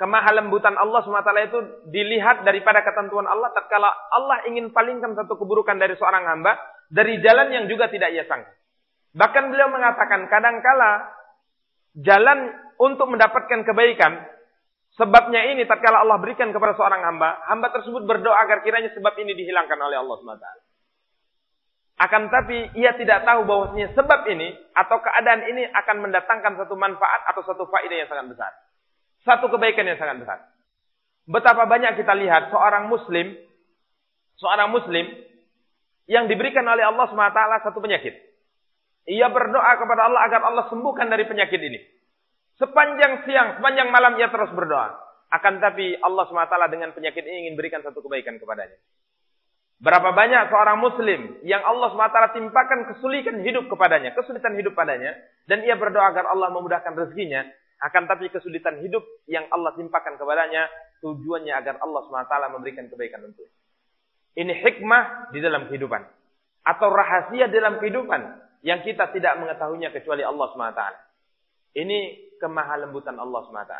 kemahalembutan Allah SWT itu dilihat daripada ketentuan Allah tatkala Allah ingin palingkan satu keburukan dari seorang hamba dari jalan yang juga tidak ia sangka. Bahkan beliau mengatakan kadangkala jalan untuk mendapatkan kebaikan sebabnya ini tatkala Allah berikan kepada seorang hamba, hamba tersebut berdoa agar kiranya sebab ini dihilangkan oleh Allah SWT. Akan tapi ia tidak tahu bahwasanya sebab ini atau keadaan ini akan mendatangkan satu manfaat atau satu faedah yang sangat besar. Satu kebaikan yang sangat besar. Betapa banyak kita lihat seorang muslim, seorang muslim yang diberikan oleh Allah SWT satu penyakit. Ia berdoa kepada Allah agar Allah sembuhkan dari penyakit ini. Sepanjang siang, sepanjang malam ia terus berdoa. Akan tapi Allah SWT dengan penyakit ini ingin berikan satu kebaikan kepadanya. Berapa banyak seorang muslim yang Allah SWT timpakan kesulitan hidup kepadanya, kesulitan hidup padanya, dan ia berdoa agar Allah memudahkan rezekinya, akan tapi kesulitan hidup yang Allah timpakan kepadanya, tujuannya agar Allah SWT memberikan kebaikan untuknya. Ini hikmah di dalam kehidupan. Atau rahasia dalam kehidupan yang kita tidak mengetahuinya kecuali Allah SWT. Ini kemahalembutan Allah SWT.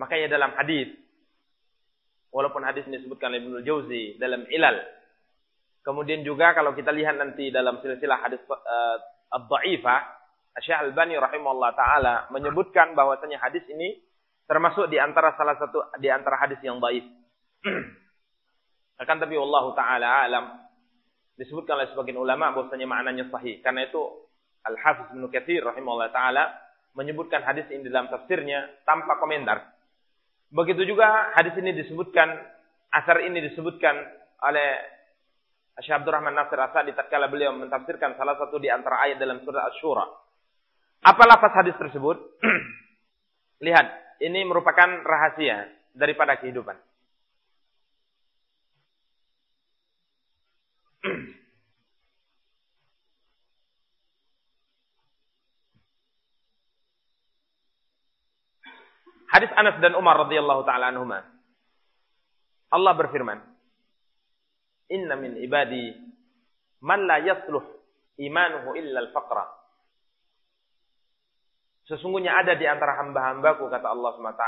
Makanya dalam hadis Walaupun hadis ini disebutkan Ibnu Jauzi dalam Ilal. Kemudian juga kalau kita lihat nanti dalam silsilah hadis uh, Ad-Dha'ifah, Syekh Al-Bani rahimahullah taala menyebutkan bahwasanya hadis ini termasuk di antara salah satu di antara hadis yang dhaif. [CLEARS THROAT] Akan tapi Allah taala alam disebutkan oleh sebagian ulama bahwasanya maknanya sahih. Karena itu Al-Hafiz Ibnu Katsir rahimahullah taala menyebutkan hadis ini dalam tafsirnya tanpa komentar. Begitu juga hadis ini disebutkan, asar ini disebutkan oleh Syekh Abdurrahman Nasir Asadi tatkala beliau mentafsirkan salah satu di antara ayat dalam surah Asy-Syura. Apa lafaz hadis tersebut? [CLEARS THROAT] Lihat, ini merupakan rahasia daripada kehidupan. Hadis Anas dan Umar radhiyallahu taala anhuma. Allah berfirman, "Inna min ibadi man la yasluh imanuhu illa al-faqra." Sesungguhnya ada di antara hamba-hambaku kata Allah SWT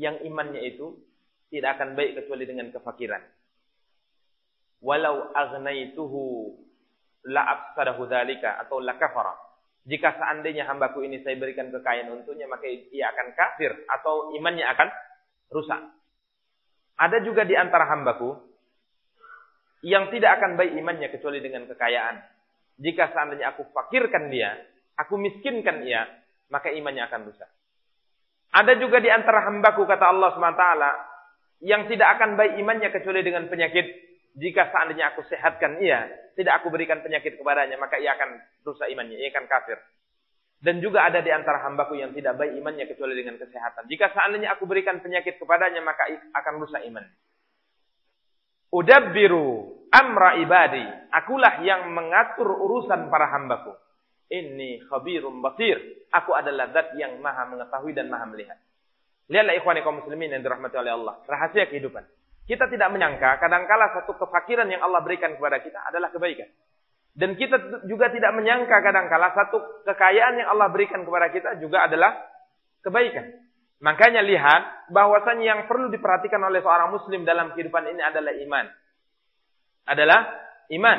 yang imannya itu tidak akan baik kecuali dengan kefakiran. Walau agnaituhu la afsadahu dzalika atau la kafara. Jika seandainya hambaku ini saya berikan kekayaan untuknya, maka ia akan kafir atau imannya akan rusak. Ada juga di antara hambaku yang tidak akan baik imannya kecuali dengan kekayaan. Jika seandainya aku fakirkan dia, aku miskinkan ia, maka imannya akan rusak. Ada juga di antara hambaku, kata Allah SWT, yang tidak akan baik imannya kecuali dengan penyakit. Jika seandainya aku sehatkan ia, tidak aku berikan penyakit kepadanya, maka ia akan rusak imannya, ia akan kafir. Dan juga ada di antara hambaku yang tidak baik imannya kecuali dengan kesehatan. Jika seandainya aku berikan penyakit kepadanya, maka akan rusak iman. Udabbiru amra ibadi. Akulah yang mengatur urusan para hambaku. Ini khabirum basir. Aku adalah zat yang maha mengetahui dan maha melihat. Lihatlah ikhwani kaum muslimin yang dirahmati oleh Allah. Rahasia kehidupan. Kita tidak menyangka kadangkala satu kefakiran yang Allah berikan kepada kita adalah kebaikan. Dan kita juga tidak menyangka kadangkala satu kekayaan yang Allah berikan kepada kita juga adalah kebaikan. Makanya lihat bahwasanya yang perlu diperhatikan oleh seorang muslim dalam kehidupan ini adalah iman. Adalah iman.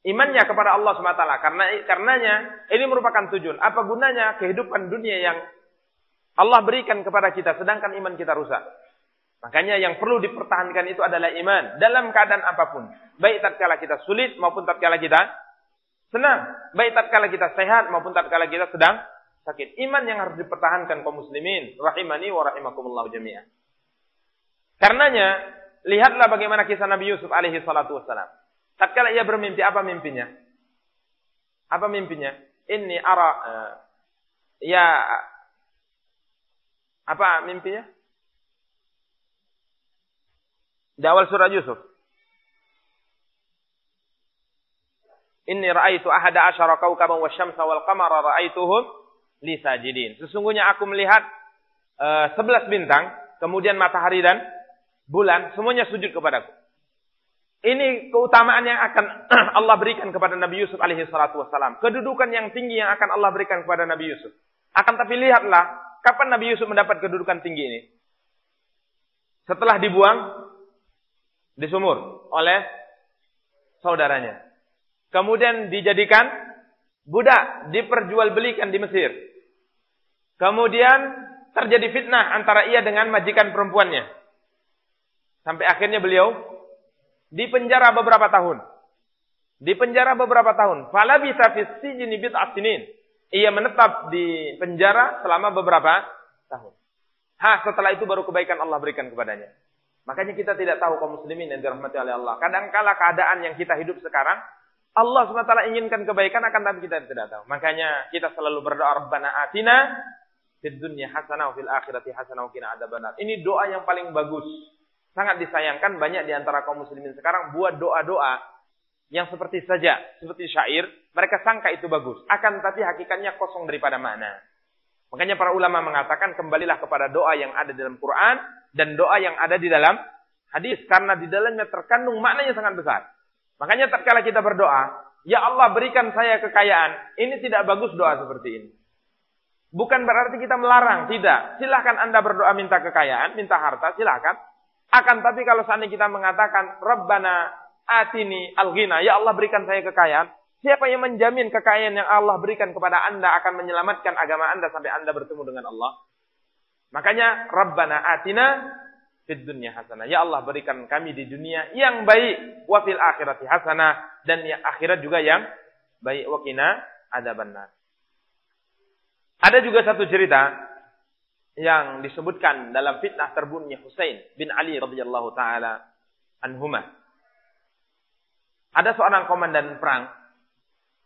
Imannya kepada Allah SWT. Karena karenanya ini merupakan tujuan. Apa gunanya kehidupan dunia yang Allah berikan kepada kita sedangkan iman kita rusak? Makanya yang perlu dipertahankan itu adalah iman dalam keadaan apa pun. Baik tatkala kita sulit maupun tatkala kita senang. Baik tatkala kita sehat maupun tatkala kita sedang sakit. Iman yang harus dipertahankan kaum muslimin rahimani wa rahimakumullah jami'an. Karenanya lihatlah bagaimana kisah Nabi Yusuf alaihi salatu wassalam. Tatkala ia bermimpi apa mimpinya? Apa mimpinya? Ini ara uh, ya apa mimpinya? Di awal surah Yusuf. Inni ra'aitu ahada asyara kawkaban wasyamsa wal qamara ra'aituhum li sajidin. Sesungguhnya aku melihat uh, bintang, kemudian matahari dan bulan, semuanya sujud kepadaku. Ini keutamaan yang akan [CLEARS THROAT] Allah berikan kepada Nabi Yusuf alaihi salatu wassalam. Kedudukan yang tinggi yang akan Allah berikan kepada Nabi Yusuf. Akan tapi lihatlah, kapan Nabi Yusuf mendapat kedudukan tinggi ini? Setelah dibuang di sumur oleh saudaranya. Kemudian dijadikan budak, diperjualbelikan di Mesir. Kemudian terjadi fitnah antara ia dengan majikan perempuannya. Sampai akhirnya beliau dipenjara beberapa tahun. Dipenjara beberapa tahun. Fala bisa fi sijni bid'atinin. Ia menetap di penjara selama beberapa tahun. Ha, setelah itu baru kebaikan Allah berikan kepadanya. Makanya kita tidak tahu kaum muslimin yang dirahmati oleh Allah. Kadangkala keadaan yang kita hidup sekarang Allah SWT inginkan kebaikan akan tapi kita tidak tahu. Makanya kita selalu berdoa Rabbana atina fid dunya hasanah fil akhirati hasanah wa qina adzabannar. Ini doa yang paling bagus. Sangat disayangkan banyak di antara kaum muslimin sekarang buat doa-doa yang seperti saja, seperti syair, mereka sangka itu bagus. Akan tapi hakikatnya kosong daripada makna. Makanya para ulama mengatakan kembalilah kepada doa yang ada dalam Quran dan doa yang ada di dalam hadis karena di dalamnya terkandung maknanya sangat besar. Makanya tatkala kita berdoa, ya Allah berikan saya kekayaan, ini tidak bagus doa seperti ini. Bukan berarti kita melarang, tidak. Silahkan Anda berdoa minta kekayaan, minta harta, silahkan. Akan tapi kalau seandainya kita mengatakan, Rabbana atini al-ghina, ya Allah berikan saya kekayaan. Siapa yang menjamin kekayaan yang Allah berikan kepada Anda akan menyelamatkan agama Anda sampai Anda bertemu dengan Allah? Makanya, Rabbana atina fid dunya hasanah. Ya Allah berikan kami di dunia yang baik wa fil akhirati hasanah dan yang akhirat juga yang baik wa qina adzabannar. Ada juga satu cerita yang disebutkan dalam fitnah terbunuhnya Husain bin Ali radhiyallahu taala anhuma. Ada seorang komandan perang,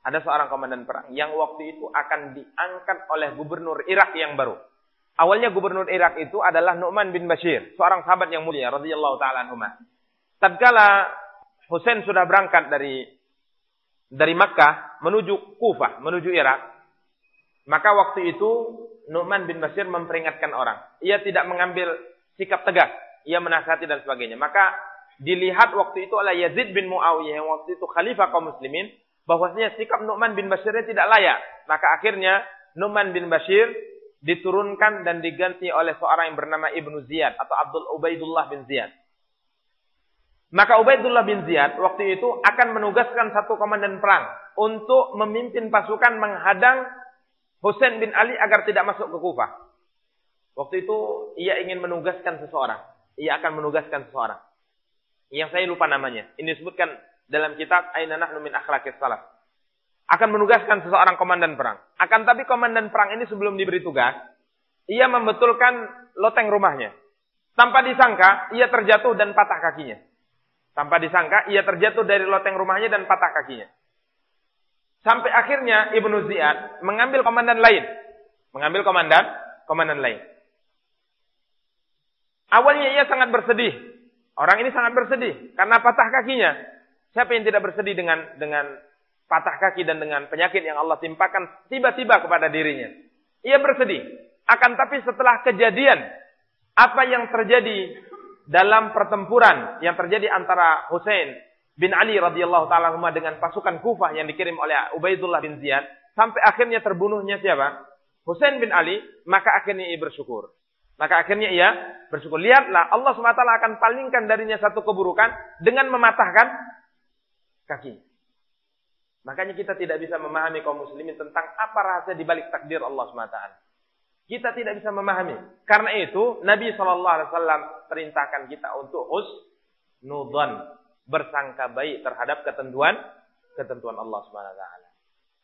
ada seorang komandan perang yang waktu itu akan diangkat oleh gubernur Irak yang baru. Awalnya gubernur Irak itu adalah Nu'man bin Bashir, seorang sahabat yang mulia radhiyallahu taala anhu. Tatkala Husain sudah berangkat dari dari Makkah menuju Kufah, menuju Irak, maka waktu itu Nu'man bin Bashir memperingatkan orang. Ia tidak mengambil sikap tegas, ia menasihati dan sebagainya. Maka dilihat waktu itu oleh Yazid bin Muawiyah yang waktu itu khalifah kaum muslimin bahwasanya sikap Nu'man bin Bashirnya tidak layak. Maka akhirnya Nu'man bin Bashir diturunkan dan diganti oleh seorang yang bernama Ibnu Ziyad atau Abdul Ubaidullah bin Ziyad. Maka Ubaidullah bin Ziyad waktu itu akan menugaskan satu komandan perang untuk memimpin pasukan menghadang Husain bin Ali agar tidak masuk ke Kufah. Waktu itu ia ingin menugaskan seseorang. Ia akan menugaskan seseorang. Yang saya lupa namanya. Ini disebutkan dalam kitab Aina Nahnu min Akhlaqis Salaf akan menugaskan seseorang komandan perang. Akan tapi komandan perang ini sebelum diberi tugas, ia membetulkan loteng rumahnya. Tanpa disangka, ia terjatuh dan patah kakinya. Tanpa disangka, ia terjatuh dari loteng rumahnya dan patah kakinya. Sampai akhirnya Ibnu Ziyad mengambil komandan lain. Mengambil komandan, komandan lain. Awalnya ia sangat bersedih. Orang ini sangat bersedih karena patah kakinya. Siapa yang tidak bersedih dengan dengan patah kaki dan dengan penyakit yang Allah timpakan tiba-tiba kepada dirinya. Ia bersedih. Akan tapi setelah kejadian apa yang terjadi dalam pertempuran yang terjadi antara Hussein bin Ali radhiyallahu taala dengan pasukan Kufah yang dikirim oleh Ubaidullah bin Ziyad sampai akhirnya terbunuhnya siapa? Hussein bin Ali, maka akhirnya ia bersyukur. Maka akhirnya ia bersyukur. Lihatlah Allah SWT akan palingkan darinya satu keburukan dengan mematahkan kaki. Makanya kita tidak bisa memahami kaum muslimin tentang apa rahasia di balik takdir Allah SWT. Kita tidak bisa memahami. Karena itu Nabi SAW perintahkan kita untuk husnudhan. Bersangka baik terhadap ketentuan ketentuan Allah SWT.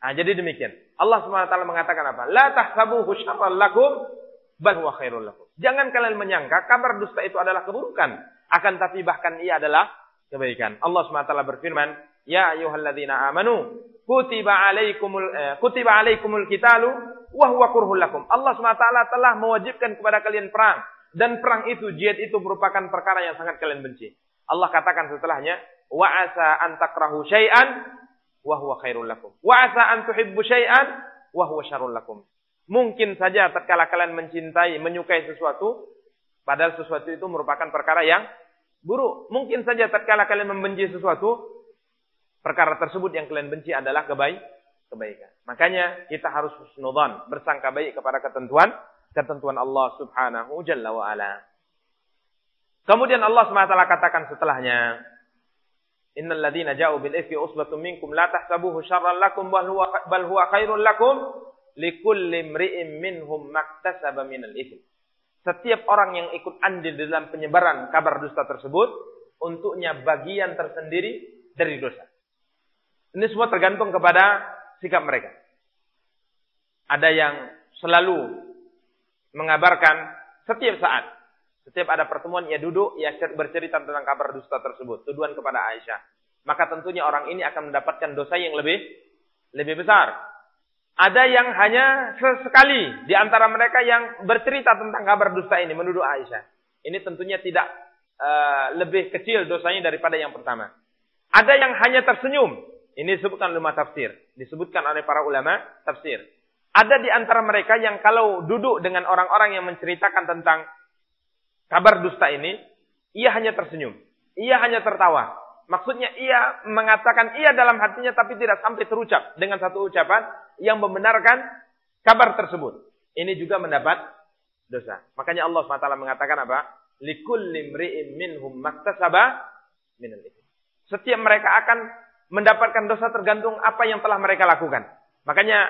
Nah, jadi demikian. Allah SWT mengatakan apa? La tahsabu syarran lakum bal huwa khairul lakum. Jangan kalian menyangka kabar dusta itu adalah keburukan. Akan tapi bahkan ia adalah kebaikan. Allah SWT berfirman, Ya ayyuhalladzina amanu kutiba alaikumul eh, kutiba alaikumul qitalu wa huwa kurhul lakum. Allah SWT telah mewajibkan kepada kalian perang dan perang itu jihad itu merupakan perkara yang sangat kalian benci. Allah katakan setelahnya wa asa an takrahu syai'an wa huwa khairul lakum. Wa asa an tuhibbu syai'an wa huwa syarrul lakum. Mungkin saja tatkala kalian mencintai, menyukai sesuatu, padahal sesuatu itu merupakan perkara yang buruk. Mungkin saja tatkala kalian membenci sesuatu, perkara tersebut yang kalian benci adalah kebaik, kebaikan. Makanya kita harus husnudzan, bersangka baik kepada ketentuan ketentuan Allah Subhanahu jalla wa ala. Kemudian Allah SWT katakan setelahnya, Innal ladzina ja'u bil ifki usbatun minkum la tahsabuhu syarran lakum bal huwa bal huwa khairul lakum likulli imri'in minhum maktasaba minal ithm. Setiap orang yang ikut andil dalam penyebaran kabar dusta tersebut, untuknya bagian tersendiri dari dosa. Ini semua tergantung kepada sikap mereka. Ada yang selalu mengabarkan setiap saat. Setiap ada pertemuan, ia duduk, ia bercerita tentang kabar dusta tersebut. Tuduhan kepada Aisyah. Maka tentunya orang ini akan mendapatkan dosa yang lebih lebih besar. Ada yang hanya sesekali di antara mereka yang bercerita tentang kabar dusta ini menuduh Aisyah. Ini tentunya tidak uh, lebih kecil dosanya daripada yang pertama. Ada yang hanya tersenyum. Ini disebutkan ulama tafsir, disebutkan oleh para ulama tafsir. Ada di antara mereka yang kalau duduk dengan orang-orang yang menceritakan tentang kabar dusta ini, ia hanya tersenyum, ia hanya tertawa. Maksudnya ia mengatakan ia dalam hatinya tapi tidak sampai terucap dengan satu ucapan yang membenarkan kabar tersebut. Ini juga mendapat dosa. Makanya Allah SWT mengatakan apa? Likul limri'in minhum maktasaba minal Setiap mereka akan mendapatkan dosa tergantung apa yang telah mereka lakukan. Makanya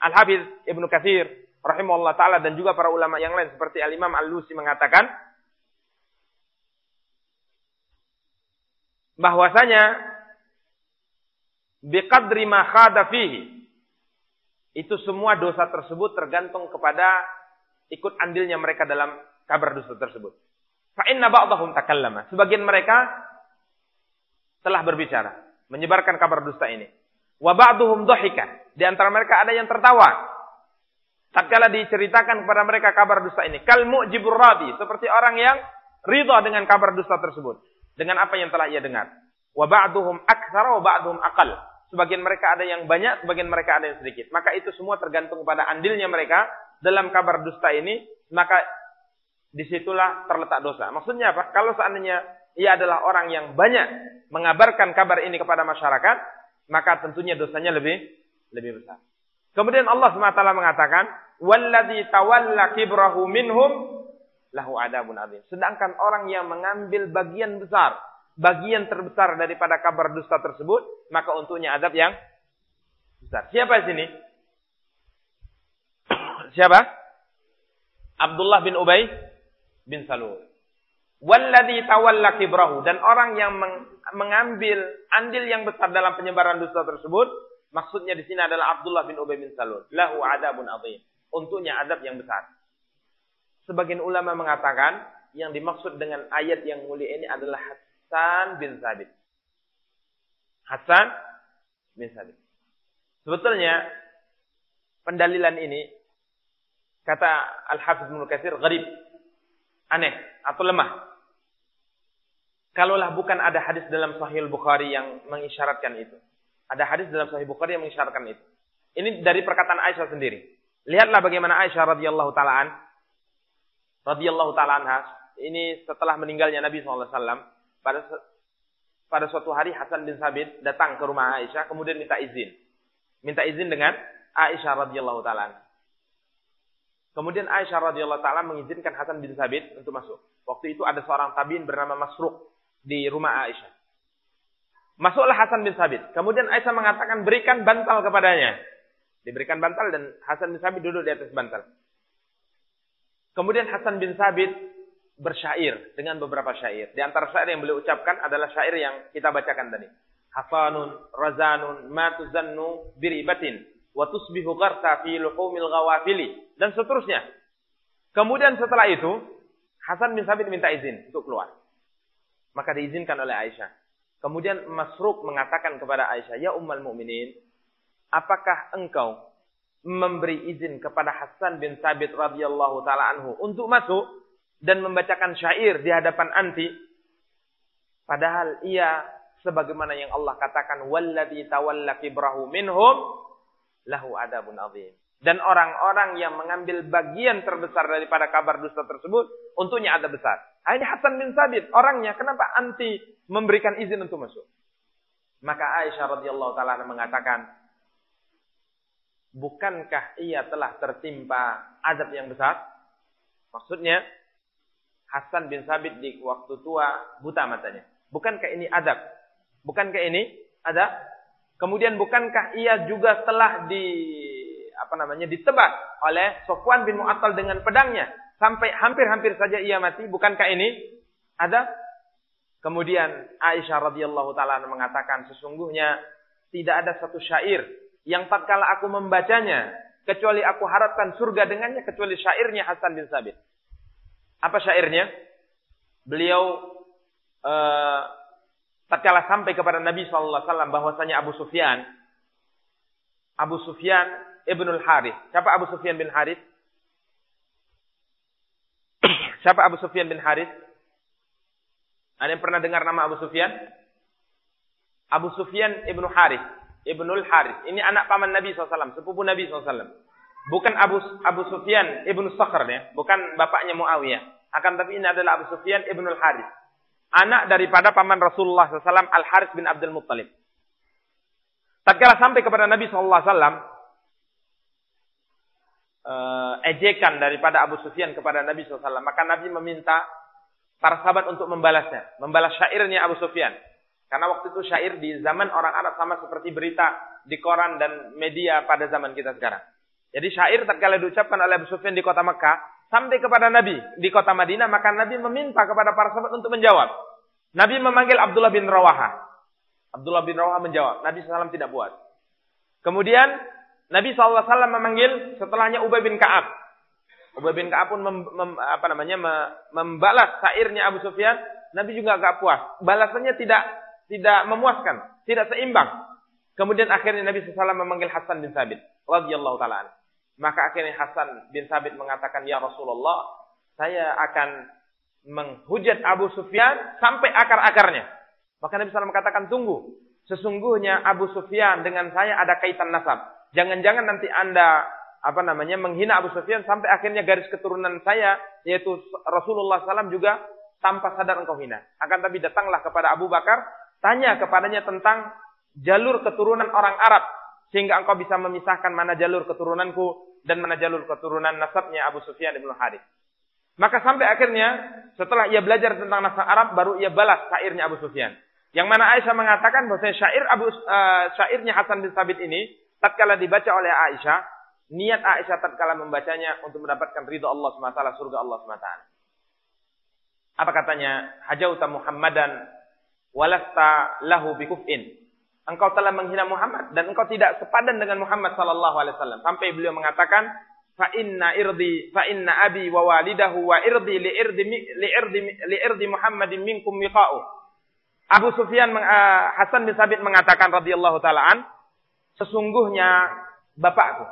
Al-Hafiz Ibnu Katsir rahimahullah taala dan juga para ulama yang lain seperti Al-Imam Al-Lusi mengatakan bahwasanya biqadri ma khada fihi itu semua dosa tersebut tergantung kepada ikut andilnya mereka dalam kabar dosa tersebut. Fa inna ba'dahum takallama. Sebagian mereka telah berbicara, menyebarkan kabar dusta ini. Wa ba'duhum dhahika. Di antara mereka ada yang tertawa. Tatkala diceritakan kepada mereka kabar dusta ini, kal mu'jibur radi, seperti orang yang ridha dengan kabar dusta tersebut dengan apa yang telah ia dengar. Wa ba'duhum aktsara wa ba'duhum aqal. Sebagian mereka ada yang banyak, sebagian mereka ada yang sedikit. Maka itu semua tergantung pada andilnya mereka dalam kabar dusta ini, maka di situlah terletak dosa. Maksudnya apa? Kalau seandainya ia adalah orang yang banyak mengabarkan kabar ini kepada masyarakat, maka tentunya dosanya lebih lebih besar. Kemudian Allah SWT mengatakan, "Walladzi tawalla kibrahu minhum lahu adabun adzim. Sedangkan orang yang mengambil bagian besar, bagian terbesar daripada kabar dusta tersebut, maka untuknya adab yang besar. Siapa di sini? Siapa? Abdullah bin Ubay bin Salul. Walladhi tawalla kibrahu. Dan orang yang mengambil andil yang besar dalam penyebaran dusta tersebut, maksudnya di sini adalah Abdullah bin Ubay bin Salul. Lahu adabun adzim. Untuknya adab yang besar. Sebagian ulama mengatakan yang dimaksud dengan ayat yang mulia ini adalah Hasan bin Sabit. Hasan bin Sabit. Sebetulnya pendalilan ini kata Al-Hafiz Ibnu Katsir gharib, aneh atau lemah. Kalaulah bukan ada hadis dalam Sahih Bukhari yang mengisyaratkan itu. Ada hadis dalam Sahih Bukhari yang mengisyaratkan itu. Ini dari perkataan Aisyah sendiri. Lihatlah bagaimana Aisyah radhiyallahu taalaan radhiyallahu taala anha ini setelah meninggalnya Nabi SAW pada pada suatu hari Hasan bin Sabit datang ke rumah Aisyah kemudian minta izin minta izin dengan Aisyah radhiyallahu taala Kemudian Aisyah radhiyallahu taala mengizinkan Hasan bin Sabit untuk masuk. Waktu itu ada seorang tabiin bernama Masruq di rumah Aisyah. Masuklah Hasan bin Sabit. Kemudian Aisyah mengatakan berikan bantal kepadanya. Diberikan bantal dan Hasan bin Sabit duduk di atas bantal. Kemudian Hasan bin Sabit bersyair dengan beberapa syair. Di antara syair yang beliau ucapkan adalah syair yang kita bacakan tadi. Hasanun, razanun, ma tuzannu biribatin, wa tusbihu gharta fi luhumil ghawafili. Dan seterusnya. Kemudian setelah itu, Hasan bin Sabit minta izin untuk keluar. Maka diizinkan oleh Aisyah. Kemudian Masruk mengatakan kepada Aisyah, Ya Ummul Mukminin, apakah engkau memberi izin kepada Hasan bin Sabit radhiyallahu taala anhu untuk masuk dan membacakan syair di hadapan anti padahal ia sebagaimana yang Allah katakan walladzi tawalla kibrahu minhum lahu adabun azim. Dan orang-orang yang mengambil bagian terbesar daripada kabar dusta tersebut, untuknya ada besar. Ini Hasan bin Sabit, orangnya kenapa anti memberikan izin untuk masuk? Maka Aisyah radhiyallahu taala mengatakan, bukankah ia telah tertimpa azab yang besar? Maksudnya, Hasan bin Sabit di waktu tua buta matanya. Bukankah ini adab? Bukankah ini ada? Kemudian bukankah ia juga telah di apa namanya ditebak oleh Sofwan bin Mu'attal dengan pedangnya? Sampai hampir-hampir saja ia mati. Bukankah ini? Ada? Kemudian Aisyah radhiyallahu taala mengatakan sesungguhnya tidak ada satu syair yang tatkala aku membacanya kecuali aku harapkan surga dengannya kecuali syairnya Hasan bin Sabit. Apa syairnya? Beliau uh, tatkala sampai kepada Nabi sallallahu alaihi wasallam bahwasanya Abu Sufyan Abu Sufyan Ibnul Harith. Siapa Abu Sufyan bin Harith? [COUGHS] Siapa Abu Sufyan bin Harith? Ada yang pernah dengar nama Abu Sufyan? Abu Sufyan Ibnu Harith. Ibnul Harith. Ini anak paman Nabi SAW. Sepupu Nabi SAW. Bukan Abu Abu Sufyan Ibnu Sakhr ya. Bukan bapaknya Muawiyah. Akan tapi ini adalah Abu Sufyan Ibnul Harith. Anak daripada paman Rasulullah SAW Al-Harith bin Abdul Muttalib. Tatkala sampai kepada Nabi SAW, uh, ejekan daripada Abu Sufyan kepada Nabi SAW. Maka Nabi meminta para sahabat untuk membalasnya. Membalas syairnya Abu Sufyan. Karena waktu itu syair di zaman orang Arab sama seperti berita di koran dan media pada zaman kita sekarang. Jadi syair tatkala diucapkan oleh Abu Sufyan di kota Mekah, sampai kepada Nabi di kota Madinah, maka Nabi meminta kepada para sahabat untuk menjawab. Nabi memanggil Abdullah bin Rawaha. Abdullah bin Rawaha menjawab. Nabi SAW tidak buat. Kemudian Nabi SAW memanggil setelahnya Ubay bin Ka'ab. Ubay bin Ka'ab pun mem, mem, apa namanya membalas syairnya Abu Sufyan. Nabi juga agak puas. Balasannya tidak tidak memuaskan, tidak seimbang. Kemudian akhirnya Nabi SAW memanggil Hasan bin Sabit radhiyallahu taala. Maka akhirnya Hasan bin Sabit mengatakan, "Ya Rasulullah, saya akan menghujat Abu Sufyan sampai akar-akarnya." Maka Nabi SAW mengatakan, "Tunggu. Sesungguhnya Abu Sufyan dengan saya ada kaitan nasab. Jangan-jangan nanti Anda apa namanya menghina Abu Sufyan sampai akhirnya garis keturunan saya yaitu Rasulullah SAW juga tanpa sadar engkau hina. Akan tapi datanglah kepada Abu Bakar, tanya kepadanya tentang jalur keturunan orang Arab sehingga engkau bisa memisahkan mana jalur keturunanku dan mana jalur keturunan nasabnya Abu Sufyan bin Harith. Maka sampai akhirnya setelah ia belajar tentang nasab Arab baru ia balas syairnya Abu Sufyan. Yang mana Aisyah mengatakan bahwa syair Abu uh, syairnya Hasan bin Sabit ini tatkala dibaca oleh Aisyah, niat Aisyah tatkala membacanya untuk mendapatkan ridho Allah SWT, surga Allah SWT. Apa katanya? Hajauta Muhammadan walasta lahu bikuf'in. Engkau telah menghina Muhammad dan engkau tidak sepadan dengan Muhammad sallallahu alaihi wasallam. Sampai beliau mengatakan, "Fa inna irdi fa inna abi wa walidahu wa irdi li irdi li irdi li irdi Muhammadin minkum miqa'u." Abu Sufyan uh, Hasan bin Sabit mengatakan radhiyallahu taala an, sesungguhnya bapakku.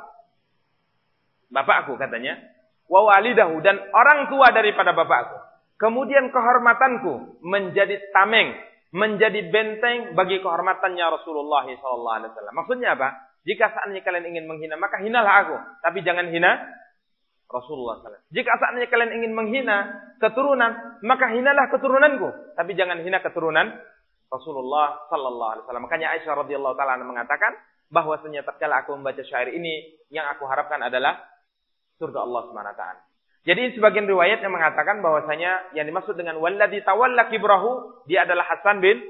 Bapakku katanya. Wa walidahu dan orang tua daripada bapakku. Kemudian kehormatanku menjadi tameng, menjadi benteng bagi kehormatannya Rasulullah SAW. Maksudnya apa? Jika saatnya kalian ingin menghina, maka hinalah aku. Tapi jangan hina Rasulullah SAW. Jika saatnya kalian ingin menghina keturunan, maka hinalah keturunanku. Tapi jangan hina keturunan Rasulullah Sallallahu Alaihi Wasallam. Makanya Aisyah radhiyallahu taala mengatakan, bahwasanya tatkala aku membaca syair ini yang aku harapkan adalah surga Allah Subhanahu taala. Jadi sebagian riwayat yang mengatakan bahwasanya yang dimaksud dengan walladzi tawalla kibrahu dia adalah Hasan bin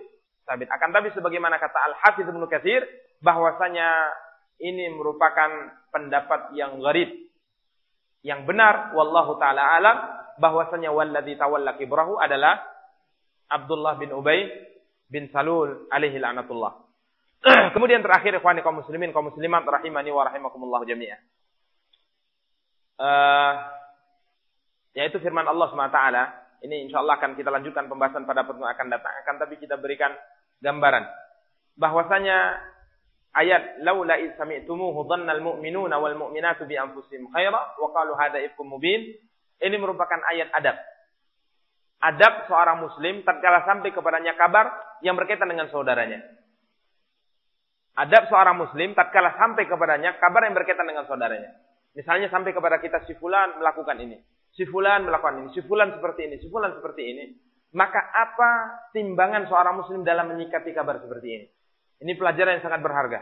Sabit. Akan tapi sebagaimana kata Al-Hafiz Ibnu Katsir bahwasanya ini merupakan pendapat yang gharib. Yang benar wallahu taala alam bahwasanya walladzi tawalla kibrahu adalah Abdullah bin Ubay bin Salul alaihi laknatullah. [CLEARS THROAT] Kemudian terakhir ikhwani kaum muslimin kaum muslimat rahimani wa rahimakumullah jami'ah. Uh, yaitu firman Allah SWT. Ini insya Allah akan kita lanjutkan pembahasan pada pertemuan akan datang. Akan tapi kita berikan gambaran. Bahwasanya ayat laula id sami'tumuhu dhannal mu'minuna wal mu'minatu bi anfusihim khaira wa qalu hadza ifkum mubin. Ini merupakan ayat adab. adab seorang muslim tatkala sampai kepadanya kabar yang berkaitan dengan saudaranya. Adab seorang muslim tatkala sampai kepadanya kabar yang berkaitan dengan saudaranya. Misalnya sampai kepada kita si fulan melakukan ini, si fulan melakukan ini, si fulan seperti ini, si fulan seperti ini. Maka apa timbangan seorang muslim dalam menyikapi kabar seperti ini? Ini pelajaran yang sangat berharga.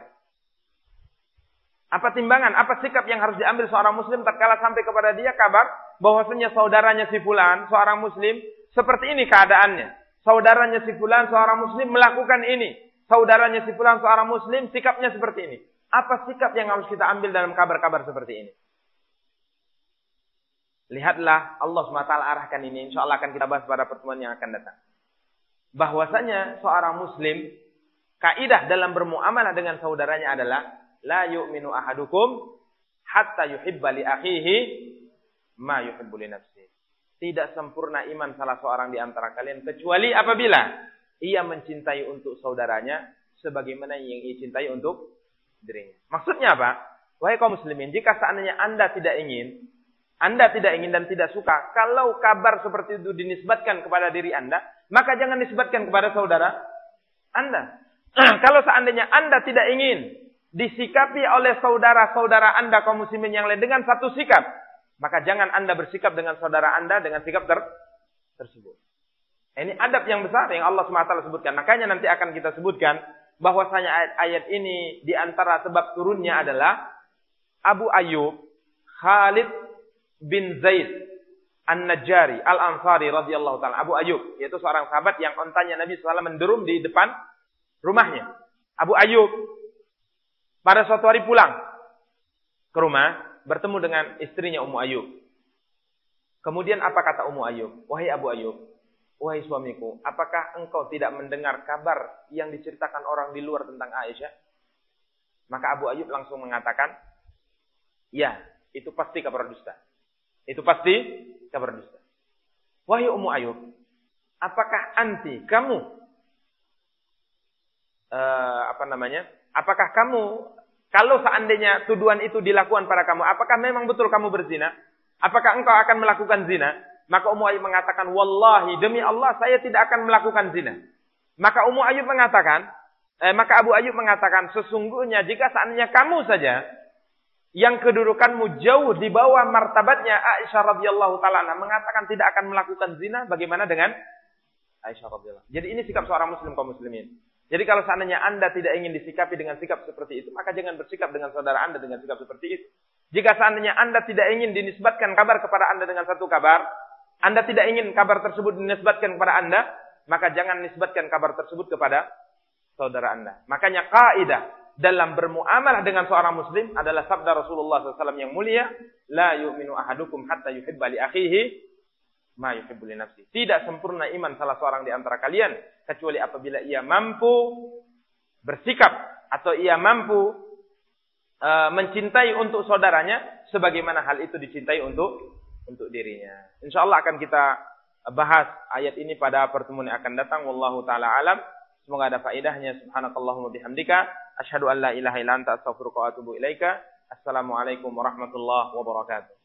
Apa timbangan, apa sikap yang harus diambil seorang muslim tatkala sampai kepada dia kabar bahwasanya saudaranya si fulan, seorang muslim seperti ini keadaannya. Saudaranya si fulan seorang muslim melakukan ini. Saudaranya si fulan seorang muslim sikapnya seperti ini. Apa sikap yang harus kita ambil dalam kabar-kabar seperti ini? Lihatlah Allah SWT arahkan ini. Insya Allah akan kita bahas pada pertemuan yang akan datang. Bahwasanya seorang muslim, kaidah dalam bermuamalah dengan saudaranya adalah, La yu'minu ahadukum hatta yuhibba li akhihi ma yuhibbu li nafsi. Tidak sempurna iman salah seorang di antara kalian kecuali apabila ia mencintai untuk saudaranya sebagaimana yang ia cintai untuk dirinya. Maksudnya apa? Wahai kaum muslimin, jika seandainya Anda tidak ingin, Anda tidak ingin dan tidak suka, kalau kabar seperti itu dinisbatkan kepada diri Anda, maka jangan nisbatkan kepada saudara Anda. [CLEARS THROAT] kalau seandainya Anda tidak ingin disikapi oleh saudara-saudara Anda kaum muslimin yang lain dengan satu sikap, maka jangan Anda bersikap dengan saudara Anda dengan sikap ter tersebut. Ini adab yang besar yang Allah SWT sebutkan. Makanya nanti akan kita sebutkan bahwasanya ayat-ayat ini di antara sebab turunnya adalah Abu Ayyub Khalid bin Zaid An-Najjari Al-Ansari radhiyallahu taala Abu Ayyub yaitu seorang sahabat yang ontanya Nabi SAW menderum di depan rumahnya. Abu Ayyub pada suatu hari pulang ke rumah bertemu dengan istrinya Ummu Ayub. Kemudian apa kata Ummu Ayub? Wahai Abu Ayub, wahai suamiku, apakah engkau tidak mendengar kabar yang diceritakan orang di luar tentang Aisyah? Maka Abu Ayub langsung mengatakan, ya, itu pasti kabar dusta. Itu pasti kabar dusta. Wahai Ummu Ayub, apakah anti kamu uh, apa namanya? Apakah kamu kalau seandainya tuduhan itu dilakukan pada kamu, apakah memang betul kamu berzina? Apakah engkau akan melakukan zina? Maka Ummu Ayyub mengatakan, Wallahi demi Allah saya tidak akan melakukan zina. Maka Ummu Ayyub mengatakan, eh, maka Abu Ayyub mengatakan, sesungguhnya jika seandainya kamu saja yang kedudukanmu jauh di bawah martabatnya Aisyah radhiyallahu taala mengatakan tidak akan melakukan zina, bagaimana dengan Aisyah radhiyallahu. Jadi ini sikap seorang muslim kaum muslimin. Jadi kalau seandainya Anda tidak ingin disikapi dengan sikap seperti itu, maka jangan bersikap dengan saudara Anda dengan sikap seperti itu. Jika seandainya Anda tidak ingin dinisbatkan kabar kepada Anda dengan satu kabar, Anda tidak ingin kabar tersebut dinisbatkan kepada Anda, maka jangan nisbatkan kabar tersebut kepada saudara Anda. Makanya kaidah dalam bermuamalah dengan seorang muslim adalah sabda Rasulullah SAW yang mulia, La yu'minu ahadukum hatta yuhibba li akhihi ma yuhibbu li nafsi. Tidak sempurna iman salah seorang di antara kalian kecuali apabila ia mampu bersikap atau ia mampu uh, mencintai untuk saudaranya sebagaimana hal itu dicintai untuk untuk dirinya. Insyaallah akan kita bahas ayat ini pada pertemuan yang akan datang wallahu taala alam. Semoga ada faedahnya. Subhanakallahumma bihamdika asyhadu an la ilaha illa anta astaghfiruka wa atubu ilaika. Assalamualaikum warahmatullahi wabarakatuh.